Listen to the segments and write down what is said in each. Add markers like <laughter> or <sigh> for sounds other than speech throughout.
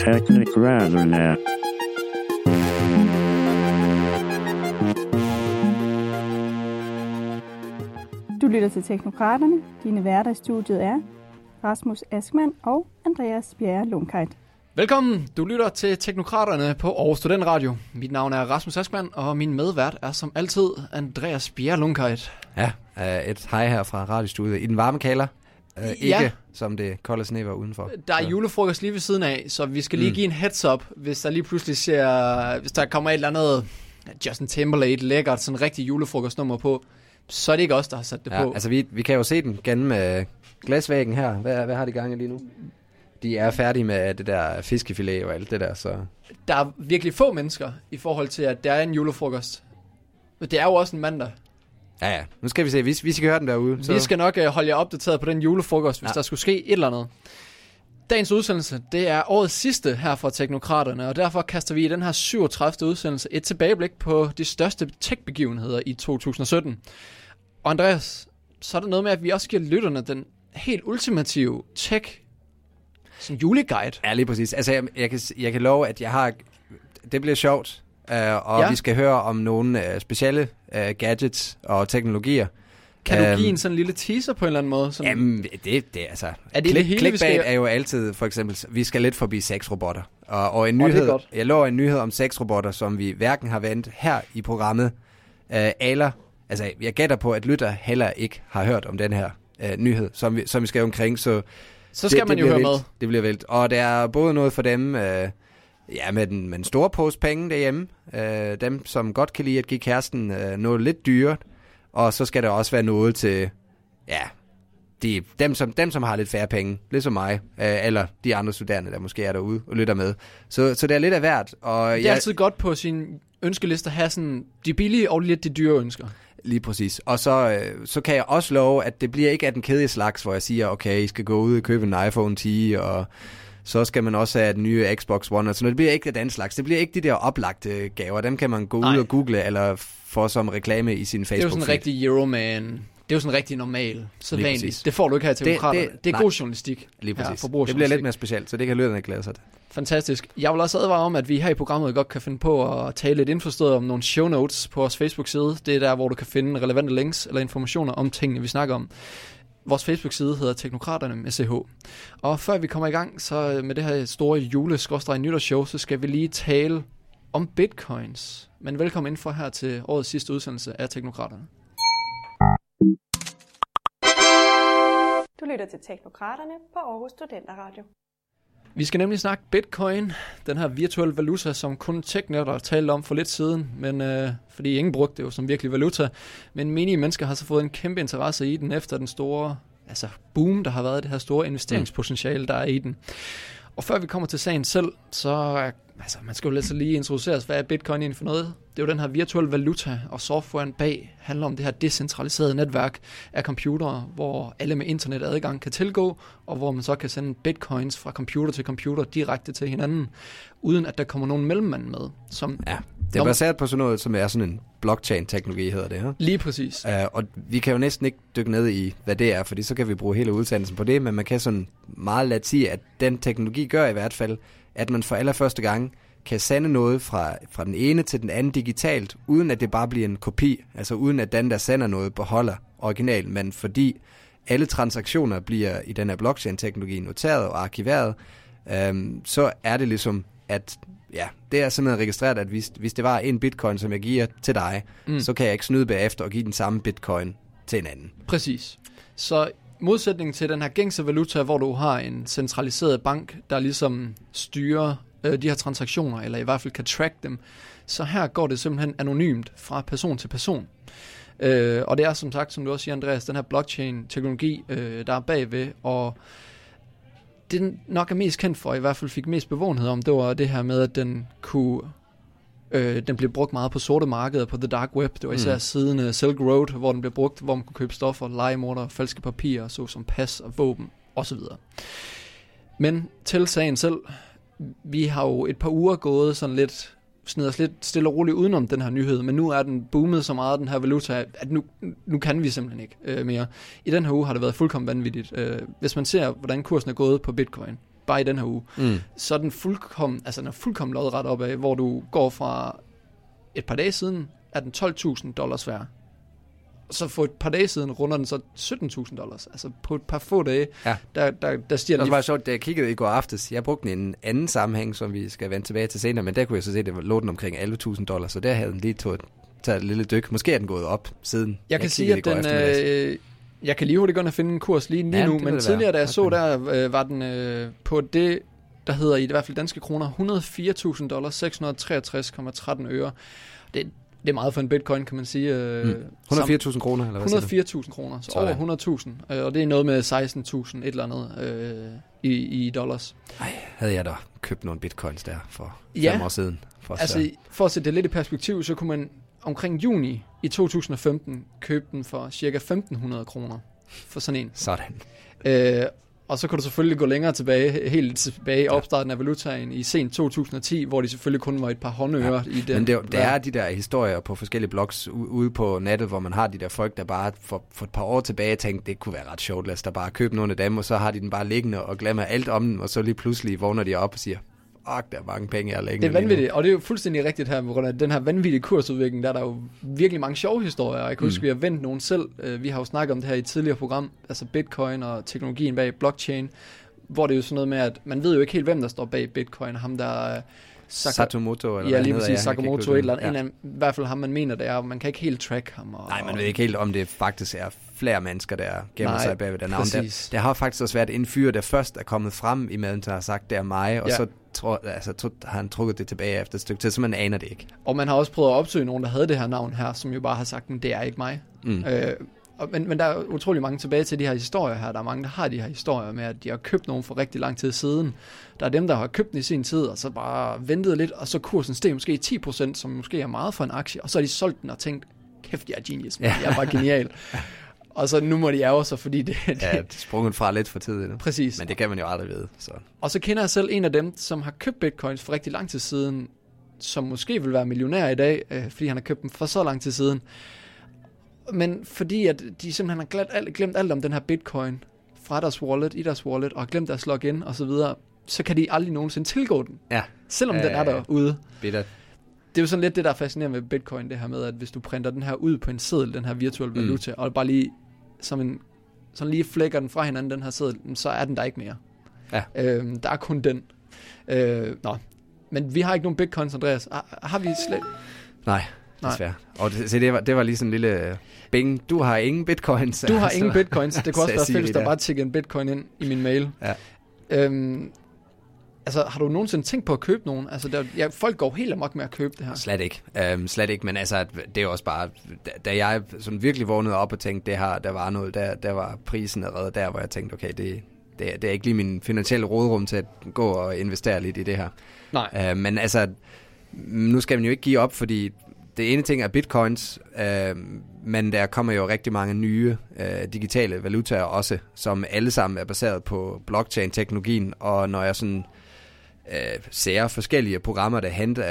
Teknikraderne. Du lytter til Teknokraterne. Dine værter i studiet er Rasmus Askmann og Andreas Bjerre Lundkajt. Velkommen, du lytter til Teknokraterne på Aarhus Student Radio. Mit navn er Rasmus Askmann, og min medvært er som altid Andreas Bjerre Lundkajt. Ja, øh, et hej her fra radiostudiet i den varme kalder. Uh, ikke Ja. som det kolde sne var udenfor. Der er julefrokost lige ved siden af, så vi skal lige Mm. give en heads up, hvis der lige pludselig ser, hvis der kommer et eller andet Justin Timberlake lækkert, sådan en rigtig julefrokostnummer på, så er det ikke os, der har sat det Ja, på. altså vi, vi kan jo se den gennem øh, glasvæggen her. Hvad, hvad har de gang i lige nu? De er færdige med det der fiskefilet og alt det der, så... Der er virkelig få mennesker i forhold til, at der er en julefrokost. Men det er jo også en mandag. Ja, ja. Nu skal vi se. Hvis vi skal høre den derude, Så. Vi skal nok uh, holde jer opdateret på den julefrokost, hvis ja. Der skulle ske et eller andet. Dagens udsendelse, det er årets sidste her fra Teknokraterne, og derfor kaster vi i den her 37. udsendelse et tilbageblik på de største tech-begivenheder i 2017. Og Andreas, så er der noget med, at vi også giver lytterne den helt ultimative tech sådan juleguide. Ja, lige præcis. Altså, jeg, jeg, kan, jeg kan love, at jeg har... Det bliver sjovt, øh, og Ja. vi skal høre om nogle øh, specielle øh, gadgets og teknologier. Kan du Øhm, give en sådan lille teaser på en eller anden måde? Sådan, Jamen, det, det altså... Er det det hele, vi clickbait skal- er jo altid, for eksempel, vi skal lidt forbi sexrobotter. Og, og en nyhed, godt. jeg lover en nyhed om sexrobotter, som vi hverken har vendt her i programmet, øh, eller, altså jeg gætter på, at lytter heller ikke har hørt om den her øh, nyhed, som vi, som vi skal omkring, så så skal det, man det jo høre vildt. med. Det bliver vildt. Og der er både noget for dem, øh, ja, med den, med den store pose penge derhjemme, øh, dem som godt kan lide at give kæresten øh, noget lidt dyrt, og så skal der også være noget til, ja, de, dem, som, dem som har lidt færre penge, ligesom mig, øh, eller de andre studerende, der måske er derude og lytter med. Så, så det er lidt af hvert. Og Det er altid godt på sin ønskeliste at have sådan de billige og lidt de dyre ønsker. Lige præcis. Og så, øh, så kan jeg også love, at det bliver ikke af den kedelige slags, hvor jeg siger, okay, I skal gå ud og købe en iPhone 10, og så skal man også have den nye Xbox One. Noget. Det bliver ikke den slags. Det bliver ikke de der oplagte gaver. Dem kan man gå Nej. ud og google, eller få som reklame i sin Det er jo facebook sådan en rigtig Euroman. Det er jo sådan rigtig normal. Så vanligt. Det får du ikke her til Det-. Det, det- det er nej. god journalistik. Lige præcis. det forbrugerjournalistik. bliver lidt mere specielt, så det kan lytterne glæde sig til. Fantastisk. Jeg vil også advare om, at vi her i programmet godt kan finde på at tale lidt indforstået om nogle show notes på vores Facebook-side. Det er der, hvor du kan finde relevante links eller informationer om tingene, vi snakker om. Vores Facebook-side hedder Teknokraterne med CH. Og før vi kommer i gang så øh, med det her store jule nytårsshow, så skal vi lige tale om bitcoins. Men velkommen indenfor her til årets sidste udsendelse af Teknokraterne. Du lytter til Teknokraterne på Aarhus Studenter Radio. Vi skal nemlig snakke bitcoin, den her virtuelle valuta, som kun TechNetter talte om for lidt siden, men øh, fordi ingen brugte det jo som virkelig valuta. Men menige mennesker har så fået en kæmpe interesse i den efter den store altså boom, der har været det her store investeringspotentiale, der er i den. Og før vi kommer til sagen selv, så altså, man skal jo lidt så lige introduceres, hvad er bitcoin egentlig for noget? Det er jo den her virtuelle valuta, og softwaren bag handler om det her decentraliserede netværk af computere, hvor alle med internetadgang kan tilgå, og hvor man så kan sende bitcoins fra computer til computer direkte til hinanden, uden at der kommer nogen mellemmand med. Som Ja. Det er baseret på sådan noget, som er sådan en blockchain-teknologi, hedder det her. Lige præcis. Uh, og vi kan jo næsten ikke dykke ned i, hvad det er, fordi så kan vi bruge hele udsendelsen på det, men man kan sådan meget let sige, at den teknologi gør i hvert fald, at man for allerførste gang kan sende noget fra, fra den ene til den anden digitalt, uden at det bare bliver en kopi, altså uden at den, der sender noget, beholder original, men fordi alle transaktioner bliver i den her blockchain-teknologi noteret og arkiveret, øhm, så er det ligesom, at ja, det er simpelthen registreret, at hvis, hvis det var en bitcoin, som jeg giver til dig, mm. så kan jeg ikke snyde bagefter og give den samme bitcoin til en anden. Præcis. Så modsætning til den her gængse valuta, hvor du har en centraliseret bank, der ligesom styrer øh, de her transaktioner, eller i hvert fald kan track dem, så her går det simpelthen anonymt fra person til person. Øh, og det er som sagt, som du også siger, Andreas, den her blockchain-teknologi, øh, der er bagved, og det den nok er mest kendt for, i hvert fald fik mest bevågenhed om, det var det her med, at den kunne Øh, den blev brugt meget på sorte markeder på The Dark Web. Det var især mm. Siden uh, Silk Road, hvor den blev brugt, hvor man kunne købe stoffer, legemorder, falske papirer, såsom pas og våben osv. Men til sagen selv, vi har jo et par uger gået sådan lidt snider os lidt stille og roligt udenom den her nyhed, men nu er den boomet så meget, den her valuta, at nu, nu kan vi simpelthen ikke øh, mere. I den her uge har det været fuldkommen vanvittigt. Øh, hvis man ser, hvordan kursen er gået på bitcoin, bare i den her uge, Mm. så er den fuldkommen, altså den er fuldkommen lodret op af, hvor du går fra et par dage siden, er den 12.000 dollars værd. Så for et par dage siden runder den så 17.000 dollars. Altså på et par få dage, Ja. der, der, der stiger Det den var lige sjovt, da jeg kiggede i går aftes, jeg brugte den i en anden sammenhæng, som vi skal vende tilbage til senere, men der kunne jeg så se, at det lå den omkring 11.000 dollars, så der havde den lige taget, taget et lille dyk. Måske er den gået op siden. Jeg kan sige, at den... Øh, jeg kan lige hurtigt gå ind og finde en kurs lige, lige Ja, nu, men tidligere, være. da jeg så der, øh, var den øh, på det, der hedder i hvert fald danske kroner, 104.000 dollars, 663,13 øre. Det, det er meget for en bitcoin, kan man sige. Øh, Mm. 104.000 kroner, eller hvad siger du? 104.000 kroner, så Sådan. over 100.000, øh, og det er noget med 16.000 et eller andet øh, i, i dollars. Havde jeg da købt nogle bitcoins der for Ja. fem år siden. For Altså, så- for at sætte det lidt i perspektiv, så kunne man omkring juni i 2015 købe den for cirka 1.500 kroner for sådan en. Sådan. Øh, og så kan du selvfølgelig gå længere tilbage, helt tilbage i opstarten af valutaen i sent 2010, hvor de selvfølgelig kun var et par håndører ja, i den. Men det, der er de der historier på forskellige blogs ude på nettet, hvor man har de der folk, der bare for, for et par år tilbage tænkte, det kunne være ret sjovt, lad os da bare købe nogle af dem, og så har de den bare liggende og glemmer alt om den, og så lige pludselig vågner de op og siger, fuck, der er mange penge, jeg har Det er lige nu." vanvittigt, og det er jo fuldstændig rigtigt her, på grund af den her vanvittige kursudvikling, der er der jo virkelig mange sjove historier, jeg kan huske, Mm. vi har vendt nogen selv, Øh, vi har jo snakket om det her i et tidligere program, altså bitcoin og teknologien bag blockchain, hvor det er jo sådan noget med, at man ved jo ikke helt, hvem der står bag bitcoin, ham der... øh, Saka- Satomoto, eller ja, lige præcis, ikke Sakamoto, et eller andet, Ja. en af, i hvert fald ham, man mener, det er, og man kan ikke helt track ham. Og, Nej, man ved ikke helt, om det faktisk er flere mennesker, der gemmer Nej, sig bag ved den navn. Der, der har faktisk også været en fyr, der først er kommet frem i maden, der har sagt, det er mig, og Ja. så tror, altså, tror, har han trukket det tilbage efter et stykke tid, så man aner det ikke. Og man har også prøvet at opsøge nogen, der havde det her navn her, som jo bare har sagt, at det er ikke mig. Mm. Øh, og, men, men der er utrolig mange tilbage til de her historier her. Der er mange, der har de her historier med, at de har købt nogen for rigtig lang tid siden. Der er dem, der har købt den i sin tid, og så bare ventet lidt, og så kursen steg måske 10%, som måske er meget for en aktie, og så har de solgt den og tænkt, kæft, jeg er genius, man. Ja. jeg er bare genial. <laughs> og så nu må de ærge sig, fordi det, det Ja, det er sprunget fra lidt for tidligt. præcis. Men det kan man jo aldrig vide. Så. Og så kender jeg selv en af dem, som har købt bitcoins for rigtig lang tid siden, som måske vil være millionær i dag, øh, fordi han har købt dem for så lang tid siden. Men fordi at de simpelthen har glemt alt, glemt alt om den her bitcoin fra deres wallet, i deres wallet, og har glemt deres login og så videre, så kan de aldrig nogensinde tilgå den, Ja, selvom Ja, den er derude. bitter. Det er jo sådan lidt det, der er fascinerende med bitcoin, det her med, at hvis du printer den her ud på en seddel, den her virtuelle Mm. valuta, og bare lige, som en, sådan lige flækker den fra hinanden, den her seddel, så er den der ikke mere. Ja. Øhm, der er kun den. Øh, nå. Men vi har ikke nogen bitcoins, Andreas. Har, har vi slet... Nej, Nej. desværre. Og det, se, det, var, det var lige sådan en lille... øh, Bing, du har ingen bitcoins. Du har <laughs> altså. ingen bitcoins. Det kunne <laughs> også være fedt, hvis der bare tikkede en bitcoin ind i min mail. Ja. Øhm, altså, har du nogensinde tænkt på at købe nogen? Altså, der, ja, folk går helt amok med at købe det her. Slet ikke. Um, slet ikke, men altså, det er også bare, da, da jeg sådan virkelig vågnede op og tænkte, det her, der var noget, der, der var prisen allerede der, hvor jeg tænkte, okay, det, det, er- det er ikke lige min finansielle rådrum til at gå og investere lidt i det her. Nej. Uh, men altså, nu skal man jo ikke give op, fordi det ene ting er bitcoins, uh, men der kommer jo rigtig mange nye uh, digitale valutaer også, som alle sammen er baseret på blockchain-teknologien, og når jeg sådan øh, ser forskellige programmer, der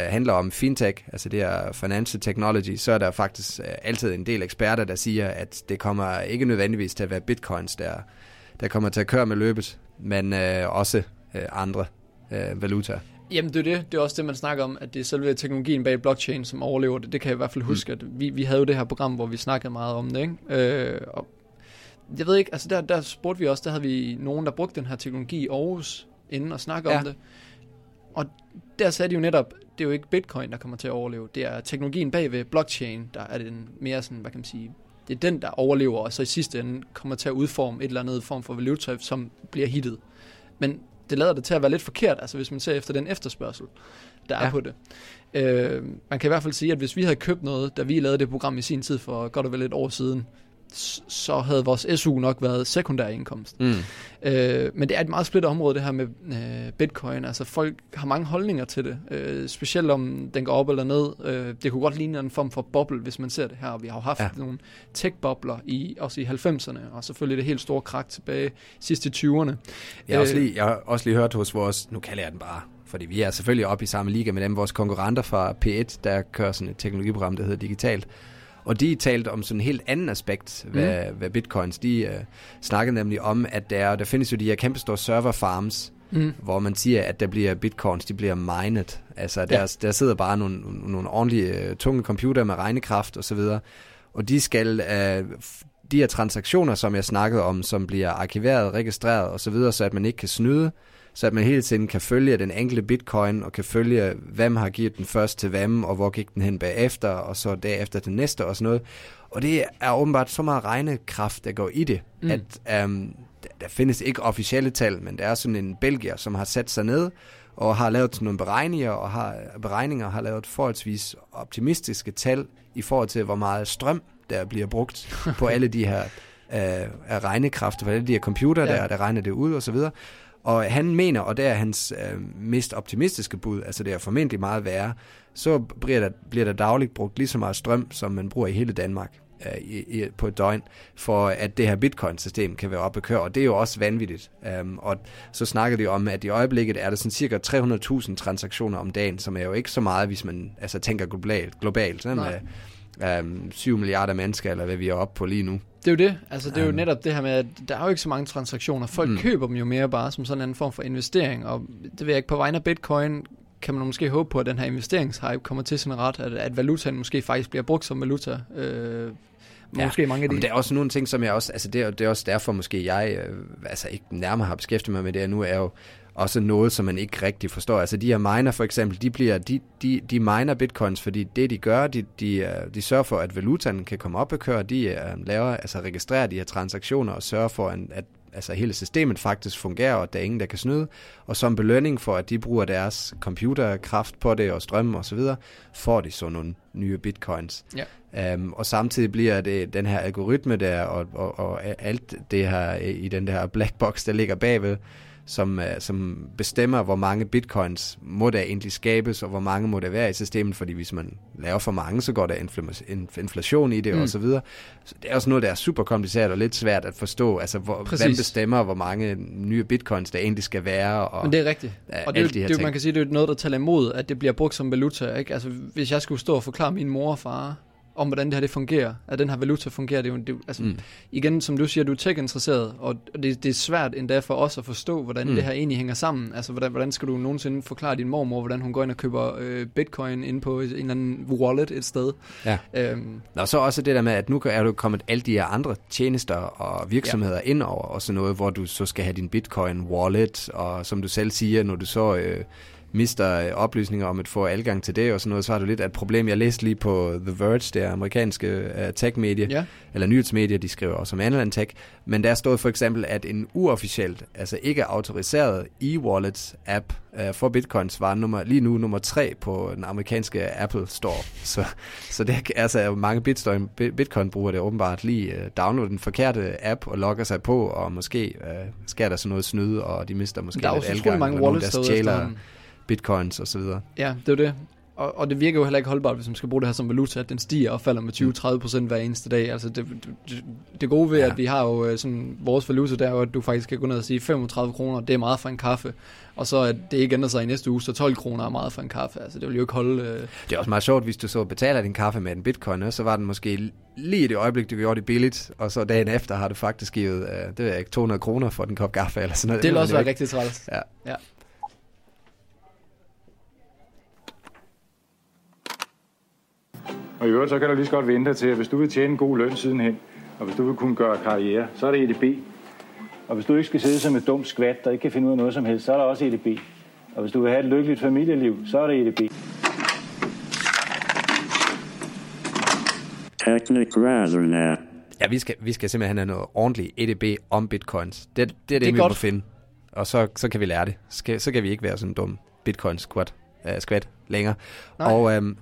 handler, om fintech, altså det er financial technology, så er der faktisk øh, altid en del eksperter, der siger, at det kommer ikke nødvendigvis til at være bitcoins, der, der kommer til at køre med løbet, men øh, også øh, andre øh, valutaer. Jamen, det er det. Det er også det, man snakker om, at det er selve teknologien bag blockchain, som overlever det. Det kan jeg i hvert fald huske, at vi, vi havde jo det her program, hvor vi snakkede meget om det, ikke? Øh, og jeg ved ikke, altså der, der spurgte vi også, der havde vi nogen, der brugte den her teknologi i Aarhus, inden og snakke Ja. om det. Og der sagde de jo netop, det er jo ikke bitcoin, der kommer til at overleve. Det er teknologien bag ved blockchain, der er den mere sådan, hvad kan man sige, det er den, der overlever, og så i sidste ende kommer til at udforme et eller andet form for valuta, som bliver hittet. Men det lader det til at være lidt forkert, altså hvis man ser efter den efterspørgsel, der ja. Er på det. Øh, man kan i hvert fald sige, at hvis vi havde købt noget, da vi lavede det program i sin tid for godt og vel et år siden, så havde vores SU nok været sekundær indkomst. Mm. Øh, men det er et meget splittet område, det her med øh, bitcoin. Altså folk har mange holdninger til det, øh, specielt om den går op eller ned. Øh, det kunne godt ligne en form for boble, hvis man ser det her. Vi har jo haft ja. Nogle tech-bobler, i, også i 90'erne, og selvfølgelig det helt store krak tilbage sidst i 20'erne. Jeg har, også Øh, lige, jeg har også lige hørt hos vores, nu kalder jeg den bare, fordi vi er selvfølgelig oppe i samme liga med dem, vores konkurrenter fra P1, der kører sådan et teknologiprogram, der hedder Digitalt. Og de talte om sådan en helt anden aspekt ved, mm. ved bitcoins. De uh, snakkede nemlig om, at der, der findes jo de her kæmpestore server farms, mm. hvor man siger, at der bliver bitcoins, de bliver mined. Altså, der, ja. der sidder bare nogle, nogle ordentlige tunge computer med regnekraft og så videre, og de skal, øh, de her transaktioner, som jeg snakkede om, som bliver arkiveret, registreret og så videre, så at man ikke kan snyde, så at man hele tiden kan følge den enkelte bitcoin, og kan følge, hvem har givet den først til hvem, og hvor gik den hen bagefter, og så derefter til næste og sådan noget. Og det er åbenbart så meget regnekraft, der går i det, mm. at um, der findes ikke officielle tal, men der er sådan en belgier, som har sat sig ned og har lavet nogle beregninger og har beregninger har lavet forholdsvis optimistiske tal i forhold til hvor meget strøm der bliver brugt på <laughs> alle de her uh, regnekræfter, på alle de her computer ja. der der regner det ud og så videre. Og han mener, og det er hans uh, mest optimistiske bud, altså det er formentlig meget værre, så bliver der, bliver der dagligt brugt lige så meget strøm, som man bruger i hele Danmark uh, i, i, på et døgn, for at det her bitcoin-system kan være oppe at køre, og det er jo også vanvittigt. Um, og så snakker de om, at i øjeblikket er der sådan cirka 300.000 transaktioner om dagen, som er jo ikke så meget, hvis man altså tænker globalt. globalt sådan, med, um, 7 milliarder mennesker, eller hvad vi er oppe på lige nu. Det er jo det. Altså, det er jo netop det her med, at der er jo ikke så mange transaktioner. Folk mm. køber dem jo mere bare som sådan en form for investering, og det ved jeg ikke, på vegne af Bitcoin kan man måske håbe på, at den her investeringshype kommer til sin ret, at, at valutaen måske faktisk bliver brugt som valuta. Øh, ja. Måske mange af de. Men der er også nogle ting, som jeg også, altså det er, det er også derfor måske jeg, øh, altså ikke nærmere har beskæftiget mig med det nu, er jo også noget, som man ikke rigtig forstår. Altså de her miner for eksempel, de, bliver, de, de, de miner bitcoins, fordi det de gør, de, de, øh, de sørger for, at valutaen kan komme op og køre, de uh, laver, altså registrerer de her transaktioner og sørger for, at altså hele systemet faktisk fungerer, og der er ingen, der kan snyde. Og som belønning for, at de bruger deres computerkraft på det, og strøm og så videre, får de så nogle nye bitcoins. Ja. Um, og samtidig bliver det den her algoritme der, og, og, og alt det her i den der black box, der ligger bagved, som, uh, som bestemmer, hvor mange bitcoins må der egentlig skabes, og hvor mange må der være i systemet, fordi hvis man laver for mange, så går der inflation i det, mm. og så videre. Så det er også noget, der er super kompliceret og lidt svært at forstå, altså hvor, hvem bestemmer, hvor mange nye bitcoins der egentlig skal være. Og, Men det er rigtigt. Og det, de det, man kan sige, det er noget, der taler imod, at det bliver brugt som valuta. Ikke? Altså, hvis jeg skulle stå og forklare min mor og far, om, hvordan det her det fungerer, at den her valuta fungerer. Det er jo, det, altså, mm. Igen, som du siger, du er tech-interesseret, og det, det er svært endda for os at forstå, hvordan mm. det her egentlig hænger sammen. Altså, hvordan, hvordan skal du nogensinde forklare din mormor, hvordan hun går ind og køber øh, bitcoin ind på en eller anden wallet et sted? Ja. Øhm. Og så også det der med, at nu er du kommet alle de her andre tjenester og virksomheder ja. ind over, og sådan noget, hvor du så skal have din bitcoin wallet, og som du selv siger, når du så... Øh, mister øh, oplysninger om at få adgang til det og sådan noget, så har du lidt af et problem. Jeg læste lige på The Verge, det amerikanske uh, tech-medie, ja. eller nyhedsmedie, de skriver også om Analyst Tech, men der stod for eksempel, at en uofficielt, altså ikke autoriseret e-wallet app uh, for bitcoins var nummer, lige nu nummer tre på den amerikanske Apple Store. <laughs> Så, så det er altså mange bitcoin-brugere, der åbenbart lige uh, downloader den forkerte app og logger sig på, og måske uh, sker der sådan noget snyde, og de mister måske der lidt adgang. mange wallets derude bitcoins og så videre. Ja, det er det. Og, og det virker jo heller ikke holdbart, hvis man skal bruge det her som valuta, at den stiger og falder med 20-30% hver eneste dag. Altså det, det, det gode ved, ja. at vi har jo øh, sådan, vores valuta, der er at du faktisk kan gå ned og sige 35 kroner, det er meget for en kaffe. Og så at det ikke ændrer sig i næste uge, så 12 kroner er meget for en kaffe. Altså det vil jo ikke holde... Øh... Det er også meget sjovt, hvis du så betaler din kaffe med en bitcoin, så var den måske lige i det øjeblik, du gjorde det billigt, og så dagen efter har du faktisk givet, øh, det er ikke, 200 kroner for den kop kaffe eller sådan noget. Det vil også være rigtig træls. Ja. ja. Og i øvrigt, så kan du lige så godt vente til, at hvis du vil tjene en god løn sidenhen, og hvis du vil kunne gøre karriere, så er det EDB. Og hvis du ikke skal sidde som et dumt skvat, der ikke kan finde ud af noget som helst, så er der også EDB. Og hvis du vil have et lykkeligt familieliv, så er det EDB. Ja, vi skal, vi skal simpelthen have noget ordentligt EDB om bitcoins. Det, det er det, det er vi godt. må finde. Og så, så kan vi lære det. Så, så kan vi ikke være sådan en dum bitcoin squat, uh, skvat længere. Nej. Og um,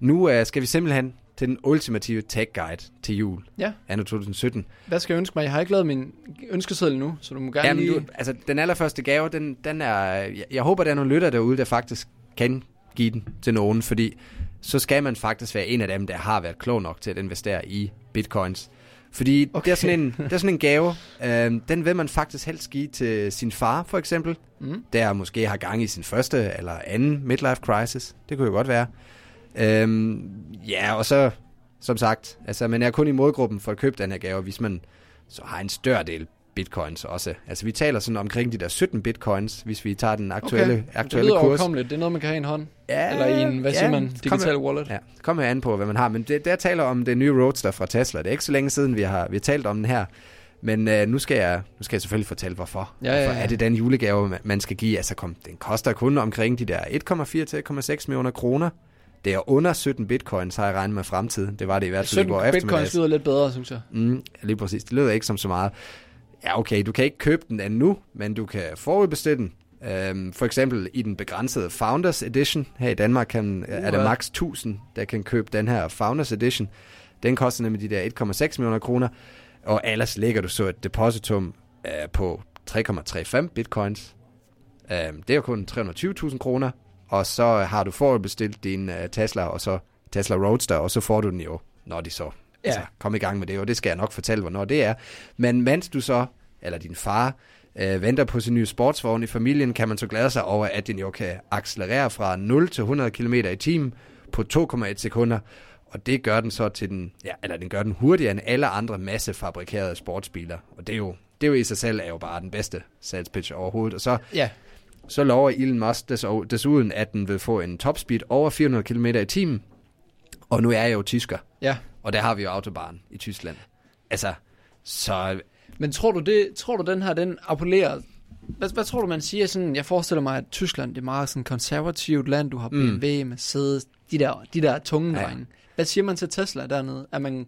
nu uh, skal vi simpelthen til den ultimative tech guide til jul. Ja. Anno 2017. Hvad skal jeg ønske mig? Jeg har ikke lavet min ønskeseddel nu, så du må gerne Jamen, lige... Du, altså, den allerførste gave, den, den er... Jeg, jeg håber, der er nogle lytter derude, der faktisk kan give den til nogen, fordi så skal man faktisk være en af dem, der har været klog nok til at investere i bitcoins. Fordi okay. det, er sådan en, det er sådan en gave, øh, den vil man faktisk helst give til sin far, for eksempel, mm. der måske har gang i sin første eller anden midlife crisis. Det kunne jo godt være. Øhm, ja, og så, som sagt, altså, man er kun i målgruppen for at købe den her gave, hvis man så har en større del bitcoins også. Altså vi taler sådan omkring de der 17 bitcoins, hvis vi tager den aktuelle, Okay. aktuelle det lyder kurs. Det er noget, man kan have i en hånd. Ja, Eller i en, hvad siger man, digital wallet. Ja, det kommer an på, hvad man har. Men det, der taler om det nye Roadster fra Tesla. Det er ikke så længe siden, vi har, vi har talt om den her. Men øh, nu, skal jeg, nu skal jeg selvfølgelig fortælle, hvorfor. Ja, ja, hvorfor ja. er det den julegave, man- man skal give? Altså, kom, den koster kun omkring de der 1,4 til 1,6 millioner kroner. Det er under 17 bitcoins, har jeg regnet med fremtiden. Det var det i hvert fald i 17 går bitcoins eftermiddags. lyder lidt bedre, synes jeg. Mm, lige præcis. Det lyder ikke som så meget. Ja, okay, du kan ikke købe den endnu, men du kan forudbestille den. Øhm, for eksempel i den begrænsede Founders Edition. Her i Danmark kan, er der maks 1000, der kan købe den her Founders Edition. Den koster nemlig de der 1,6 millioner kroner. Og ellers lægger du så et depositum øh, på 3,35 bitcoins. Øhm, det er jo kun 320.000 kroner. Og så har du forudbestilt din øh, Tesla, og så Tesla Roadster, og så får du den jo, når de så Ja. altså, kom i gang med det, og det skal jeg nok fortælle, hvornår det er. Men mens du så, eller din far, øh, venter på sin nye sportsvogn i familien, kan man så glæde sig over, at den jo kan accelerere fra 0 til 100 km i timen på 2,1 sekunder. Og det gør den så til den, ja, eller den gør den hurtigere end alle andre massefabrikerede sportsbiler. Og det er jo, det er jo i sig selv er jo bare den bedste salgspitch overhovedet. Og så Ja, så lover Elon Musk des- desuden, at den vil få en topspeed over 400 km i timen. Og nu er jeg jo tysker, ja. og der har vi jo autobahn i Tyskland. Altså, så Men tror du, det, tror du den her, den appellerer... Hvad, hvad tror du, man siger? Sådan, jeg forestiller mig, at Tyskland det er meget sådan konservativt land. Du har Mm. BMW, Mercedes, de der, de der tunge Ja. ja. drenge. Hvad siger man til Tesla dernede? Er man,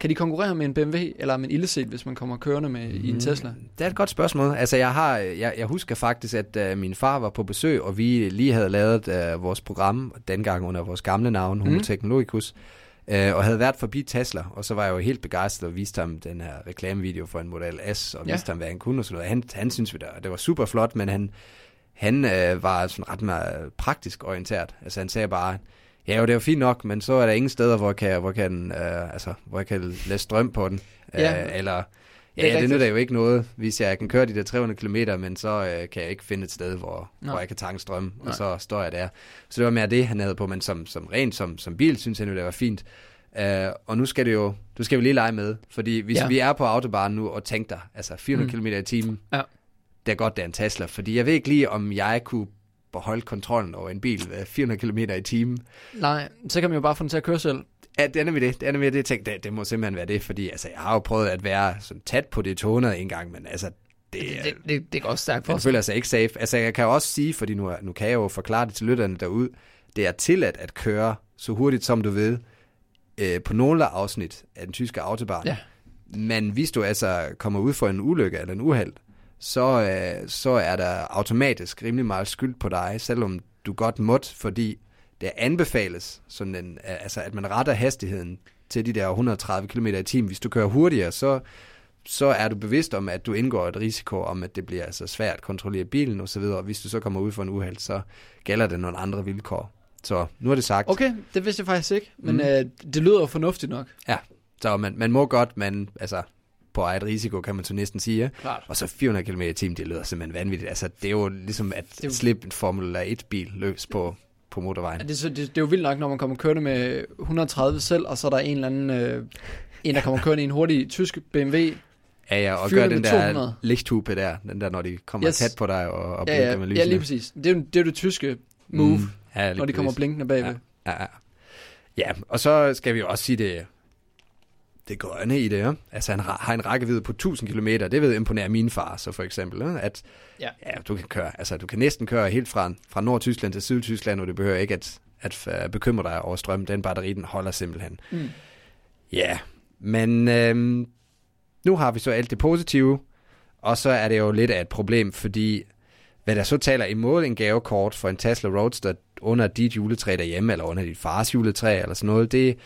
kan de konkurrere med en BMW eller med en Ildeset, hvis man kommer kørende med i en Tesla? det er et godt spørgsmål. Altså, jeg, har, jeg, jeg husker faktisk, at uh, min far var på besøg, og vi lige havde lavet uh, vores program, dengang under vores gamle navn, Homo Mm. Technologicus, uh, og havde været forbi Tesla, og så var jeg jo helt begejstret og viste ham den her reklamevideo for en Model S, og Ja. viste ham, hvad han kunne og sådan noget. Han, han synes da, det var super flot, men han, han øh, var sådan ret meget praktisk orienteret. Altså han sagde bare, ja jo, det er jo fint nok, men så er der ingen steder, hvor jeg kan, hvor jeg kan, øh, altså, hvor jeg kan læse strøm på den. Ja. Øh, eller, Det er ja, det, det rigtigt. nytter jo ikke noget, hvis jeg kan køre de der 300 km, men så øh, kan jeg ikke finde et sted, hvor, Nej. hvor jeg kan tanke strøm, og Nej. så står jeg der. Så det var mere det, han havde på, men som, som rent som, som bil, synes han jo, det var fint. Uh, og nu skal det jo, du skal jo lige lege med, fordi hvis Ja. vi er på autobahn nu, og tænk dig, altså 400 Mm. mm. km i timen, Ja. det er godt, det er en Tesla, fordi jeg ved ikke lige, om jeg kunne beholde kontrollen over en bil ved 400 km i timen. Nej, så kan man jo bare få den til at køre selv. Ja, det er nemlig det. Det er nemlig det, jeg tænkte, det, det må simpelthen være det, fordi altså, jeg har jo prøvet at være sådan tæt på det 200 en gang, men altså, det, Det, det, det, går også stærkt for man føler sig ikke safe. Altså, jeg kan også sige, fordi nu, nu kan jeg jo forklare det til lytterne derude, det er tilladt at køre så hurtigt som du ved, øh, på nogle afsnit af den tyske autobahn. Ja. Men hvis du altså kommer ud for en ulykke eller en uheld, så, øh, så er der automatisk rimelig meget skyld på dig, selvom du godt måtte, fordi det anbefales, sådan en, altså at man retter hastigheden til de der 130 km i timen. Hvis du kører hurtigere, så, så er du bevidst om, at du indgår et risiko om, at det bliver altså svært at kontrollere bilen osv., og hvis du så kommer ud for en uheld, så gælder det nogle andre vilkår. Så nu er det sagt. Okay, det vidste jeg faktisk ikke, men mm. øh, det lyder jo fornuftigt nok. Ja, så man, man må godt, men altså på eget risiko, kan man så næsten sige. ja. Klart. Og så 400 km i timen, det lyder simpelthen vanvittigt. Altså, det er jo ligesom at jo- slippe en Formel 1-bil løs på, på motorvejen. Ja, det, er det, det er jo vildt nok, når man kommer kørende med 130 selv, og så er der en eller anden, øh, en der kommer kørende i en hurtig tysk BMW. Ja, ja, og gør det den der 200. lichthupe der, den der, når de kommer Yes. tæt på dig og, og Ja, blinker ja, med ja, lysene. lige præcis. Det er jo det, er det tyske move, mm, ja, når de kommer blinkende bagved. Ja, ja, ja. ja, og så skal vi jo også sige det, det grønne i det, ja. Altså han har en rækkevidde på 1000 km, det vil imponere min far så for eksempel, ja. at Ja. ja, du kan køre, altså du kan næsten køre helt fra, fra Nordtyskland til Sydtyskland, og du behøver ikke at, at øh, bekymre dig over strøm. Den batteri, den holder simpelthen. Mm. Ja, men øhm, nu har vi så alt det positive, og så er det jo lidt af et problem, fordi hvad der så taler imod en gavekort for en Tesla Roadster under dit juletræ derhjemme, eller under dit fars juletræ, eller sådan noget, det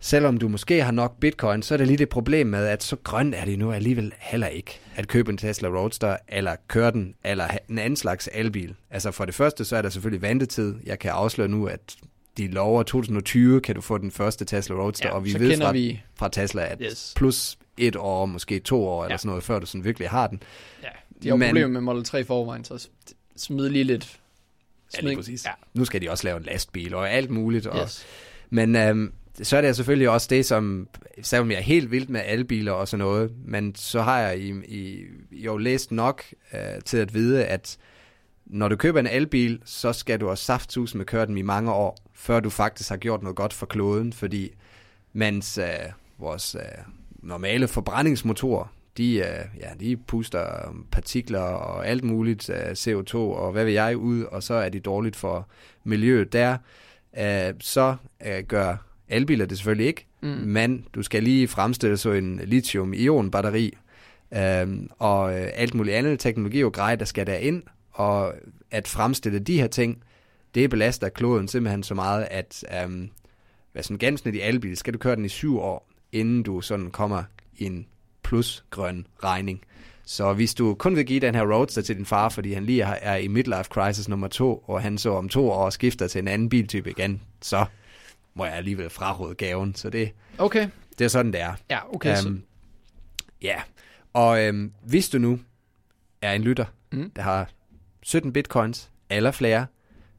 selvom du måske har nok bitcoin, så er det lige det problem med, at så grøn er det nu alligevel heller ikke at købe en Tesla Roadster, eller køre den, eller en anden slags elbil. Altså for det første, så er der selvfølgelig ventetid. Jeg kan afsløre nu, at de lover 2020, kan du få den første Tesla Roadster, Ja, og vi ved fra, vi... fra Tesla, at Yes. plus et år, måske to år, eller Ja. sådan noget, før du sådan virkelig har den. Ja, de har Men- problemer med Model 3 i forvejen, så smid lige lidt... Ja, smid- lige præcis. Ja. Nu skal de også lave en lastbil og alt muligt. Og, Yes. Men øhm, så er det selvfølgelig også det, som, selvom jeg er helt vildt med elbiler og sådan noget, men så har jeg i, i, jo læst nok øh, til at vide, at når du køber en elbil, så skal du også saftsus med køre den i mange år, før du faktisk har gjort noget godt for kloden, fordi mens øh, vores øh, normale forbrændingsmotorer, de, øh, ja, de puster um, partikler og alt muligt øh, CO2 og hvad vil jeg ud, og så er det dårligt for miljøet der, øh, så øh, gør elbiler det selvfølgelig ikke, mm. men du skal lige fremstille så en lithium-ion batteri, øh, og øh, alt muligt andet teknologi og grej, der skal derind, og at fremstille de her ting, det belaster kloden simpelthen så meget, at um, hvad sådan gennemsnit i elbil, skal du køre den i syv år, inden du sådan kommer i en plusgrøn regning. Så hvis du kun vil give den her Roadster til din far, fordi han lige er i midlife crisis nummer to, og han så om to år skifter til en anden biltype igen, så må jeg alligevel fraråde gaven. Så det, Okay. det er sådan, det er. Ja, okay. Um, Øhm, Ja, og øhm, hvis du nu er en lytter, mm. der har 17 bitcoins eller flere,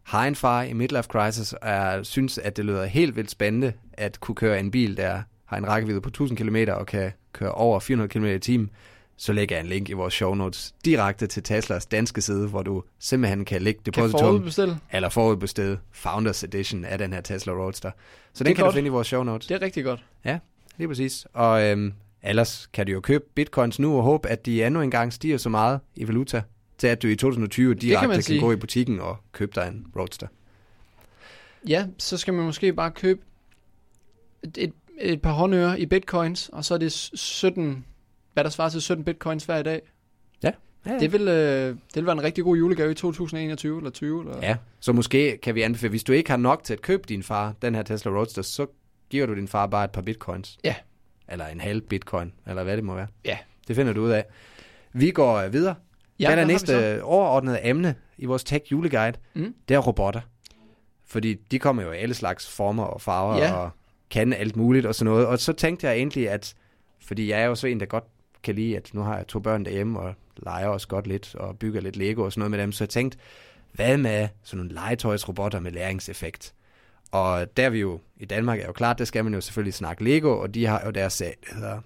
har en far i midlife crisis, og er, synes, at det lyder helt vildt spændende at kunne køre en bil, der har en rækkevidde på 1000 km og kan køre over 400 km i timen, så lægger jeg en link i vores show notes direkte til Teslas danske side, hvor du simpelthen kan lægge kan depositum forudbestille. eller forudbestille Founders Edition af den her Tesla Roadster. Så den kan godt. du finde i vores show notes. Det er rigtig godt. Ja, lige præcis. Og øhm, ellers kan du jo købe bitcoins nu og håbe, at de endnu engang stiger så meget i valuta, til at du i 2020 man direkte kan, kan gå i butikken og købe dig en Roadster. Ja, så skal man måske bare købe et, et, et par håndører i bitcoins, og så er det s- 17, hvad der svarer til 17 bitcoins hver i dag. Ja, ja. Det vil, øh, det vil være en rigtig god julegave i 2021 eller 20. Eller? ja. Så måske kan vi anbefale, hvis du ikke har nok til at købe din far den her Tesla Roadster, så giver du din far bare et par bitcoins. Ja. Eller en halv bitcoin, eller hvad det må være. Ja. Det finder du ud af. Vi går øh, videre. Ja, hvad er næste overordnede emne i vores tech juleguide? Mm. Det er robotter. Fordi de kommer jo i alle slags former og farver Ja. og kan alt muligt og sådan noget. Og så tænkte jeg egentlig, at fordi jeg er jo så en, der godt kan lide, at nu har jeg to børn derhjemme og leger også godt lidt og bygger lidt Lego og sådan noget med dem. Så jeg tænkte, hvad med sådan nogle legetøjsrobotter med læringseffekt? Og der er vi jo i Danmark er jo klart, der skal man jo selvfølgelig snakke Lego, og de har jo deres sag, det hedder,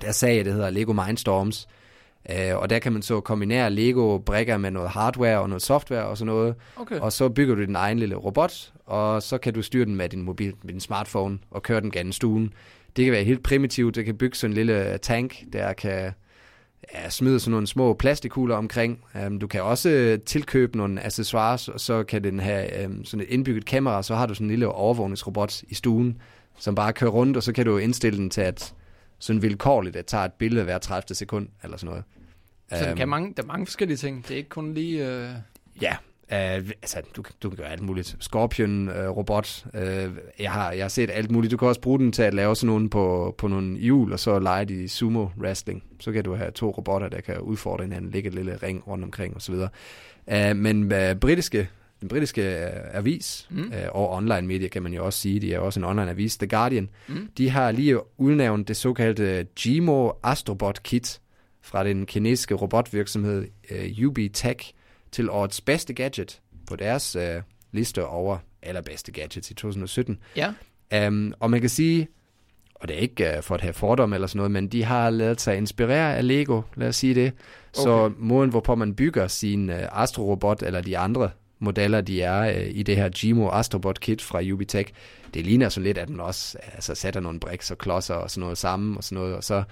deres sag, det hedder Lego Mindstorms. Øh, og der kan man så kombinere Lego-brikker med noget hardware og noget software og sådan noget. Okay. Og så bygger du din egen lille robot, og så kan du styre den med din mobil, med din smartphone og køre den gennem stuen. Det kan være helt primitivt. Det kan bygge sådan en lille tank, der kan ja, smide sådan nogle små plastikkugler omkring. Um, du kan også øh, tilkøbe nogle accessoires, og så kan den have um, sådan et indbygget kamera, så har du sådan en lille overvågningsrobot i stuen, som bare kører rundt, og så kan du indstille den til at sådan vilkårligt at tage et billede hver 30 sekund, eller sådan noget. Så Øhm, kan mange, der er mange forskellige ting. Det er ikke kun lige... Øh... Ja, øh, altså du, kan- du kan gøre alt muligt. Scorpion-robot. Øh, jeg, har, jeg har set alt muligt. Du kan også bruge den til at lave sådan nogle på, på nogle hjul, og så lege de sumo-wrestling. Så kan du have to robotter, der kan udfordre hinanden, lægge et lille ring rundt omkring osv. Øh, men øh, britiske, den britiske øh, avis, Mm. øh, og online media kan man jo også sige, de er også en online avis, The Guardian, Mm. de har lige udnævnt det såkaldte Gmo Astrobot Kit fra den kinesiske robotvirksomhed uh, UB Tech til årets bedste gadget på deres uh, liste over allerbedste gadgets i 2017. Ja. Um, og man kan sige, og det er ikke uh, for at have fordom eller sådan noget, men de har lavet sig inspirere af Lego, lad os sige det. Så Okay. måden, hvorpå man bygger sin uh, Astro-robot eller de andre modeller, de er uh, i det her Gmo Astrobot Kit fra Ubitech, det ligner sådan lidt, at man også altså, sætter nogle bricks og klodser og sådan noget sammen og sådan noget, og så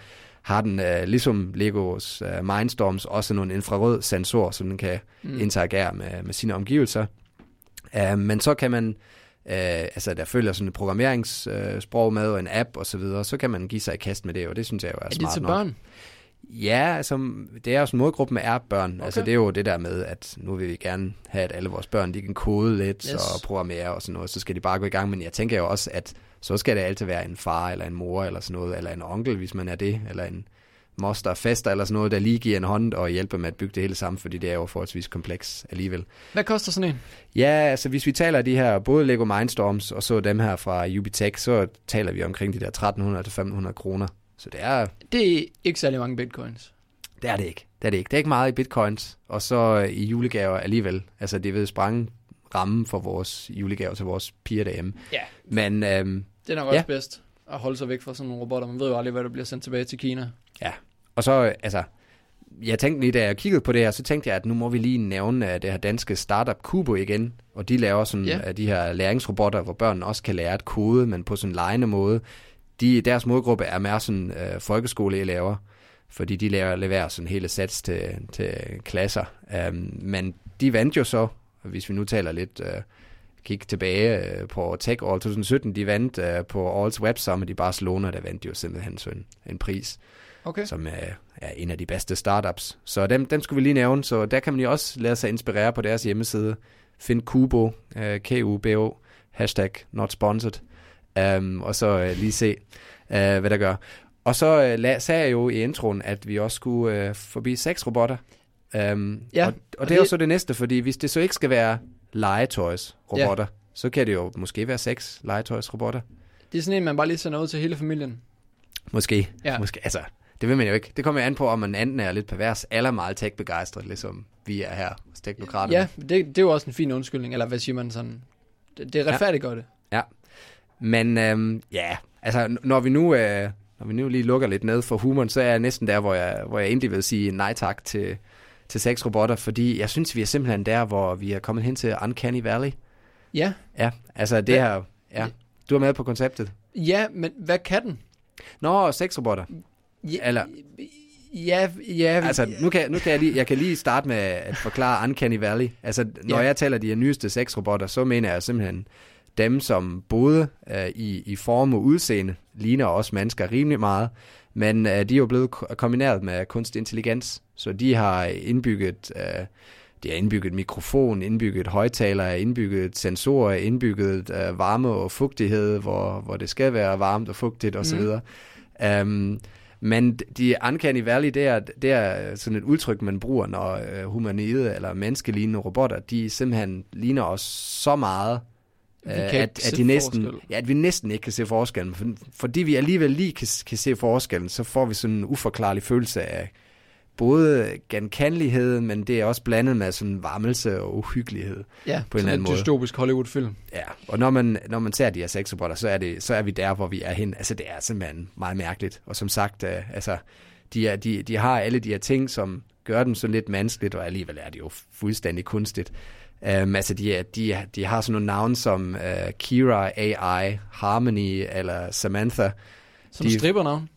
har den, uh, ligesom Legos uh, Mindstorms, også nogle infrarød sensorer, som den kan mm. interagere med, med sine omgivelser. Uh, men så kan man, uh, altså der følger sådan et programmeringssprog med, og en app og så videre, så kan man give sig i kast med det, og det synes jeg jo er, Er det smart til nok. børn? Ja, altså, det er jo sådan målgruppen er børn. Okay. Altså, det er jo det der med, at nu vil vi gerne have, at alle vores børn, de kan kode lidt Yes. yes. og programmere og sådan noget, så skal de bare gå i gang. Men jeg tænker jo også, at så skal det altid være en far eller en mor eller sådan noget, eller en onkel, hvis man er det, eller en moster, fester eller sådan noget, der lige giver en hånd og hjælper med at bygge det hele sammen, fordi det er jo forholdsvis kompleks alligevel. Hvad koster sådan en? Ja, altså hvis vi taler af de her, både Lego Mindstorms og så dem her fra Ubitech, så taler vi omkring de der 1300-1500 kroner. Så det er, Det er ikke særlig mange bitcoins. Det er det ikke. Det er det ikke. Det er ikke meget i bitcoins, og så øh, i julegaver alligevel. Altså, det ved sprænge rammen for vores julegaver til vores piger derhjemme. Ja. Men øhm, Det er nok Ja. også bedst at holde sig væk fra sådan nogle robotter. Man ved jo aldrig, hvad der bliver sendt tilbage til Kina. Og så, øh, altså, jeg tænkte lige, da jeg kiggede på det her, så tænkte jeg, at nu må vi lige nævne uh, det her danske startup Kubo igen. Og de laver sådan Ja. ja. de her læringsrobotter, hvor børnene også kan lære at kode, men på sådan en legende måde. De, deres målgruppe er mere sådan uh, folkeskoleelever, fordi de laver, leverer sådan hele sats til, til klasser. Um, men de vandt jo så, hvis vi nu taler lidt... Uh, kig tilbage uh, på Tech All 2017, de vandt uh, på Alls Web Summit i Barcelona, der vandt jo simpelthen sådan en, en pris Okay. som er, er en af de bedste startups. Så dem, dem skulle vi lige nævne, så der kan man jo også lade sig inspirere på deres hjemmeside. Find Kubo, uh, K-U-B-O, hashtag not sponsored, um, og så uh, lige se, uh, hvad der gør. Og så uh, la- sagde jeg jo i introen, at vi også skulle uh, forbi seks robotter. Um, Ja, og, og, og det er jo det- så det næste, fordi hvis det så ikke skal være legetøjs-robotter, så kan det jo måske være seks legetøjs-robotter. Det er sådan en, man bare lige sender ud til hele familien. Måske. Ja. Måske. Altså, det vil man jo ikke. Det kommer jo an på, om man enten er lidt pervers, eller meget tech-begejstret, ligesom vi er her hos Teknokraterne. Ja, det, det er jo også en fin undskyldning, eller hvad siger man sådan? Det, det retfærdiggør det. Men øhm, ja, altså, når vi nu... Øh, når vi nu lige lukker lidt ned for humoren, så er jeg næsten der, hvor jeg, hvor jeg egentlig vil sige nej tak til, til seks robotter, fordi jeg synes, vi er simpelthen der, hvor vi er kommet hen til Uncanny Valley. Ja, Ja, altså det her... Ja, du er med på konceptet. ja, men hvad kan den? Nå, seks robotter. Ja, Eller- Ja, ja. Altså, nu kan, nu kan jeg, lige, jeg kan lige starte med at forklare Uncanny Valley. Altså, når Ja. jeg taler de nyeste seks robotter, så mener jeg simpelthen dem, som både øh, i, i form og udseende ligner også mennesker rimelig meget, men øh, de er jo blevet ko- kombineret med kunstig intelligens, så de har indbygget... Øh, de har indbygget mikrofon, indbygget højtalere, indbygget sensorer, indbygget øh, varme og fugtighed, hvor, hvor det skal være varmt og fugtigt osv. Mm. Um, men de uncanny valley, det er, det er sådan et udtryk, man bruger, når øh, humanoide eller menneskelignende robotter, de simpelthen ligner os så meget, at, at, se de næsten, forskel. ja, at vi næsten ikke kan se forskellen. For, fordi vi alligevel lige kan, kan se forskellen, så får vi sådan en uforklarlig følelse af både genkendelighed, men det er også blandet med sådan varmelse og uhyggelighed. ja, på en eller anden en måde. dystopisk Hollywood-film. Ja, og når man, når man ser de her sexrobotter, så er, det, så er vi der, hvor vi er hen. Altså, det er simpelthen meget mærkeligt. Og som sagt, øh, altså, de, er, de, de har alle de her ting, som gør dem så lidt menneskeligt, og alligevel er det jo fuldstændig kunstigt. Um, altså, de, de, de har sådan nogle navne som uh, Kira AI, Harmony eller Samantha. Som De- strippernavn.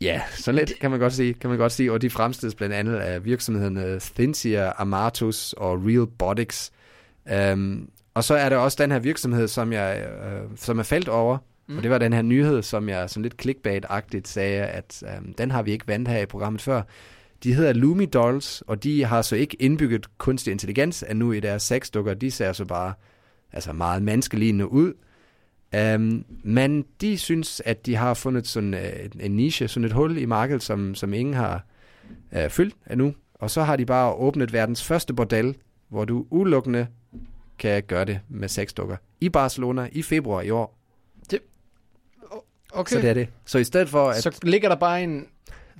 Ja, så lidt kan man godt sige, kan man godt sige. Og de fremstilles blandt andet af virksomhederne Thinsia, Amatus og Realbotics. Um, og så er der også den her virksomhed, som jeg øh, som er faldt over. Mm. Og det var den her nyhed, som jeg sådan lidt clickbait-agtigt sagde, at um, den har vi ikke vandt her i programmet før. De hedder Lumi Dolls, og de har så ikke indbygget kunstig intelligens endnu i deres sexdukker. De ser så bare altså meget menneskelignende ud. Um, men de synes, at de har fundet sådan uh, en niche, sådan et hul i markedet, som, som ingen har uh, fyldt endnu. Og så har de bare åbnet verdens første bordel, hvor du udelukkende kan gøre det med sexdukker. I Barcelona i februar i år. Okay. Så det er det. Så i stedet for, at Så ligger der bare en...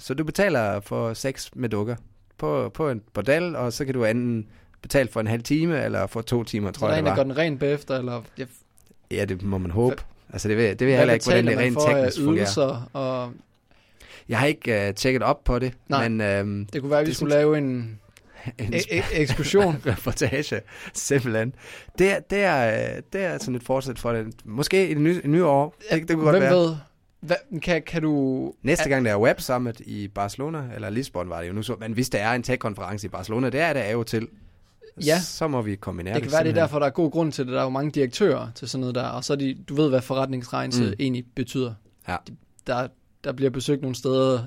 så du betaler for sex med dukker på, på en bordel, og så kan du enten betale for en halv time, eller for to timer, Så tror der er jeg en, det der gør var. den ren bagefter, eller... Jeg, Ja, det må man håbe. Altså, det ved, det ved jeg heller ikke, hvordan det rent af teknisk fungerer. ydelser, og Jeg har ikke uh, tjekket op på det, Nej. men um, det kunne være, at vi skulle synes- lave en <laughs> en e- e- ekskursion. <laughs> reportage, simpelthen. Det, det, er, øh, det er sådan et fortsæt for det. Måske i det nye, nye år. Det, det kunne godt Hvem være. ved? Hvad, kan, kan du... Næste gang der er Web Summit i Barcelona, eller Lisbon var det jo nu så, men hvis der er en tech-konference i Barcelona, det er der af og til, Ja. så må vi kombinere Det det. kan være, det er derfor, der er god grund til det. Der er jo mange direktører til sådan noget der, og så er de, du ved, hvad forretningsregnelse Mm. egentlig betyder. Ja. De- Der, der bliver besøgt nogle steder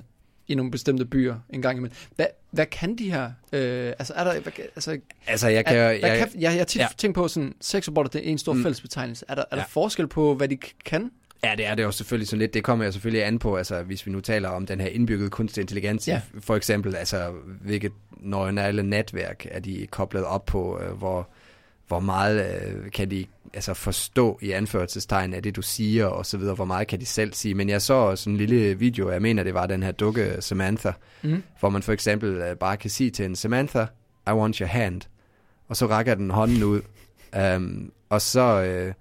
i nogle bestemte byer en gang imellem. Hvad, hvad kan de her? Øh, altså, er der... Hvad, kan- altså, Altså, jeg kan... er, jeg, jeg, kan, jeg, jeg har tit ja. tænkt på, sådan, sexrobotter, det er en stor Mm. fællesbetegnelse. Er der, er der Ja. forskel på, hvad de kan? Ja, det er det jo selvfølgelig sådan lidt. Det kommer jeg selvfølgelig an på, altså hvis vi nu taler om den her indbyggede kunstig intelligens, Ja. for eksempel, altså hvilket neuronale netværk er de koblet op på, øh, hvor, hvor meget øh, kan de altså forstå i anførselstegn af det, du siger, og så videre, hvor meget kan de selv sige. Men jeg så sådan en lille video, jeg mener, det var den her dukke Samantha, Mm. hvor man for eksempel øh, bare kan sige til en Samantha, I want your hand, og så rækker den hånden ud, um, og så, øh,